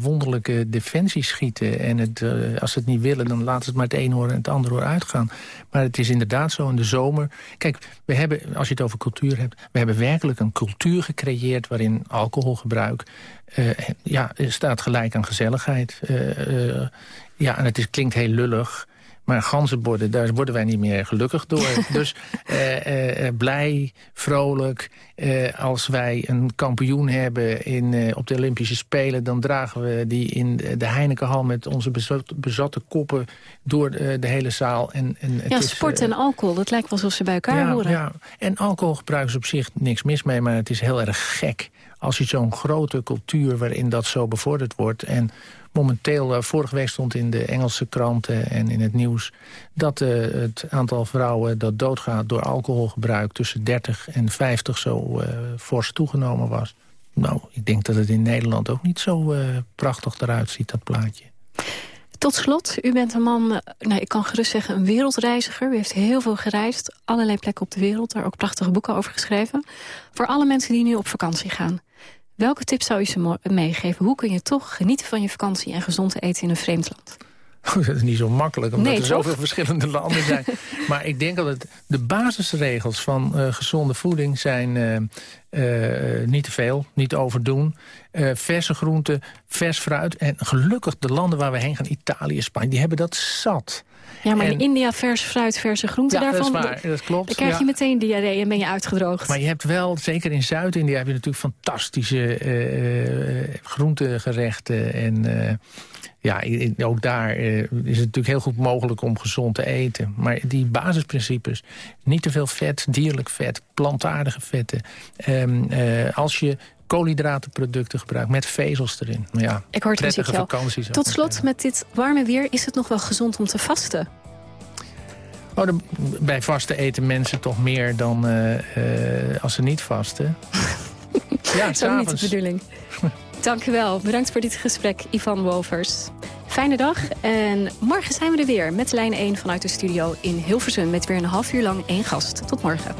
wonderlijke defensie schieten. En het, als ze het niet willen, dan laten ze het maar het een hoor en het andere hoor uitgaan. Maar het is inderdaad zo in de zomer. Kijk, we hebben, als je het over cultuur hebt, we hebben werkelijk een cultuur gecreëerd waarin alcoholgebruik ja, staat gelijk aan gezelligheid. Eh, eh, ja, en het is, klinkt heel lullig. Maar ganzenborden, daar worden wij niet meer gelukkig door. dus eh, eh, eh, blij, vrolijk. Eh, als wij een kampioen hebben in, eh, op de Olympische Spelen... dan dragen we die in de Heinekenhal met onze bezat, bezatte koppen... door de, de hele zaal. En, en het Ja, is, sport eh, en alcohol, het lijkt wel alsof ze bij elkaar ja, horen. Ja. En alcoholgebruik is op zich niks mis mee, maar het is heel erg gek. Als je zo'n grote cultuur waarin dat zo bevorderd wordt... en momenteel, eh, vorige week stond in de Engelse kranten en in het nieuws... dat eh, het aantal vrouwen dat doodgaat door alcoholgebruik... tussen 30 en 50 zo eh, fors toegenomen was. Nou, ik denk dat het in Nederland ook niet zo prachtig eruit ziet, dat plaatje. Tot slot, u bent een man, nou, ik kan gerust zeggen, een wereldreiziger. U heeft heel veel gereisd, allerlei plekken op de wereld. Daar ook prachtige boeken over geschreven. Voor alle mensen die nu op vakantie gaan. Welke tips zou u ze meegeven? Hoe kun je toch genieten van je vakantie en gezond eten in een vreemd land? Dat is niet zo makkelijk, omdat Nee, er zoveel verschillende landen zijn. maar ik denk dat de basisregels van eh, gezonde voeding zijn... eh, eh, niet te veel, niet overdoen. Verse groenten, vers fruit. En gelukkig de landen waar we heen gaan, Italië, Spanje... die hebben dat zat. Ja, maar En- in India vers fruit, verse groenten, Ja, dat is daarvan... waar, dat klopt, Dan krijg je meteen diarree en ben je uitgedroogd. Maar je hebt wel, zeker in Zuid-India... heb je natuurlijk fantastische eh, groentegerechten. En eh, ja, ook daar is het natuurlijk heel goed mogelijk om gezond te eten. Maar die basisprincipes, niet te veel vet, dierlijk vet, plantaardige vetten. Ehm, eh, als je koolhydratenproducten gebruikt met vezels erin. Maar ja, Ik hoor het prettige al. vakanties. Tot slot, met dit warme weer is het nog wel gezond om te vasten. Oh, de- bij vasten eten mensen toch meer dan eh, eh, als ze niet vasten. ja, Dat is ook niet de bedoeling. Dank u wel. Bedankt voor dit gesprek, Ivan Wovers. Fijne dag en morgen zijn we er weer met lijn 1 vanuit de studio in Hilversum... met weer een half uur lang één gast. Tot morgen.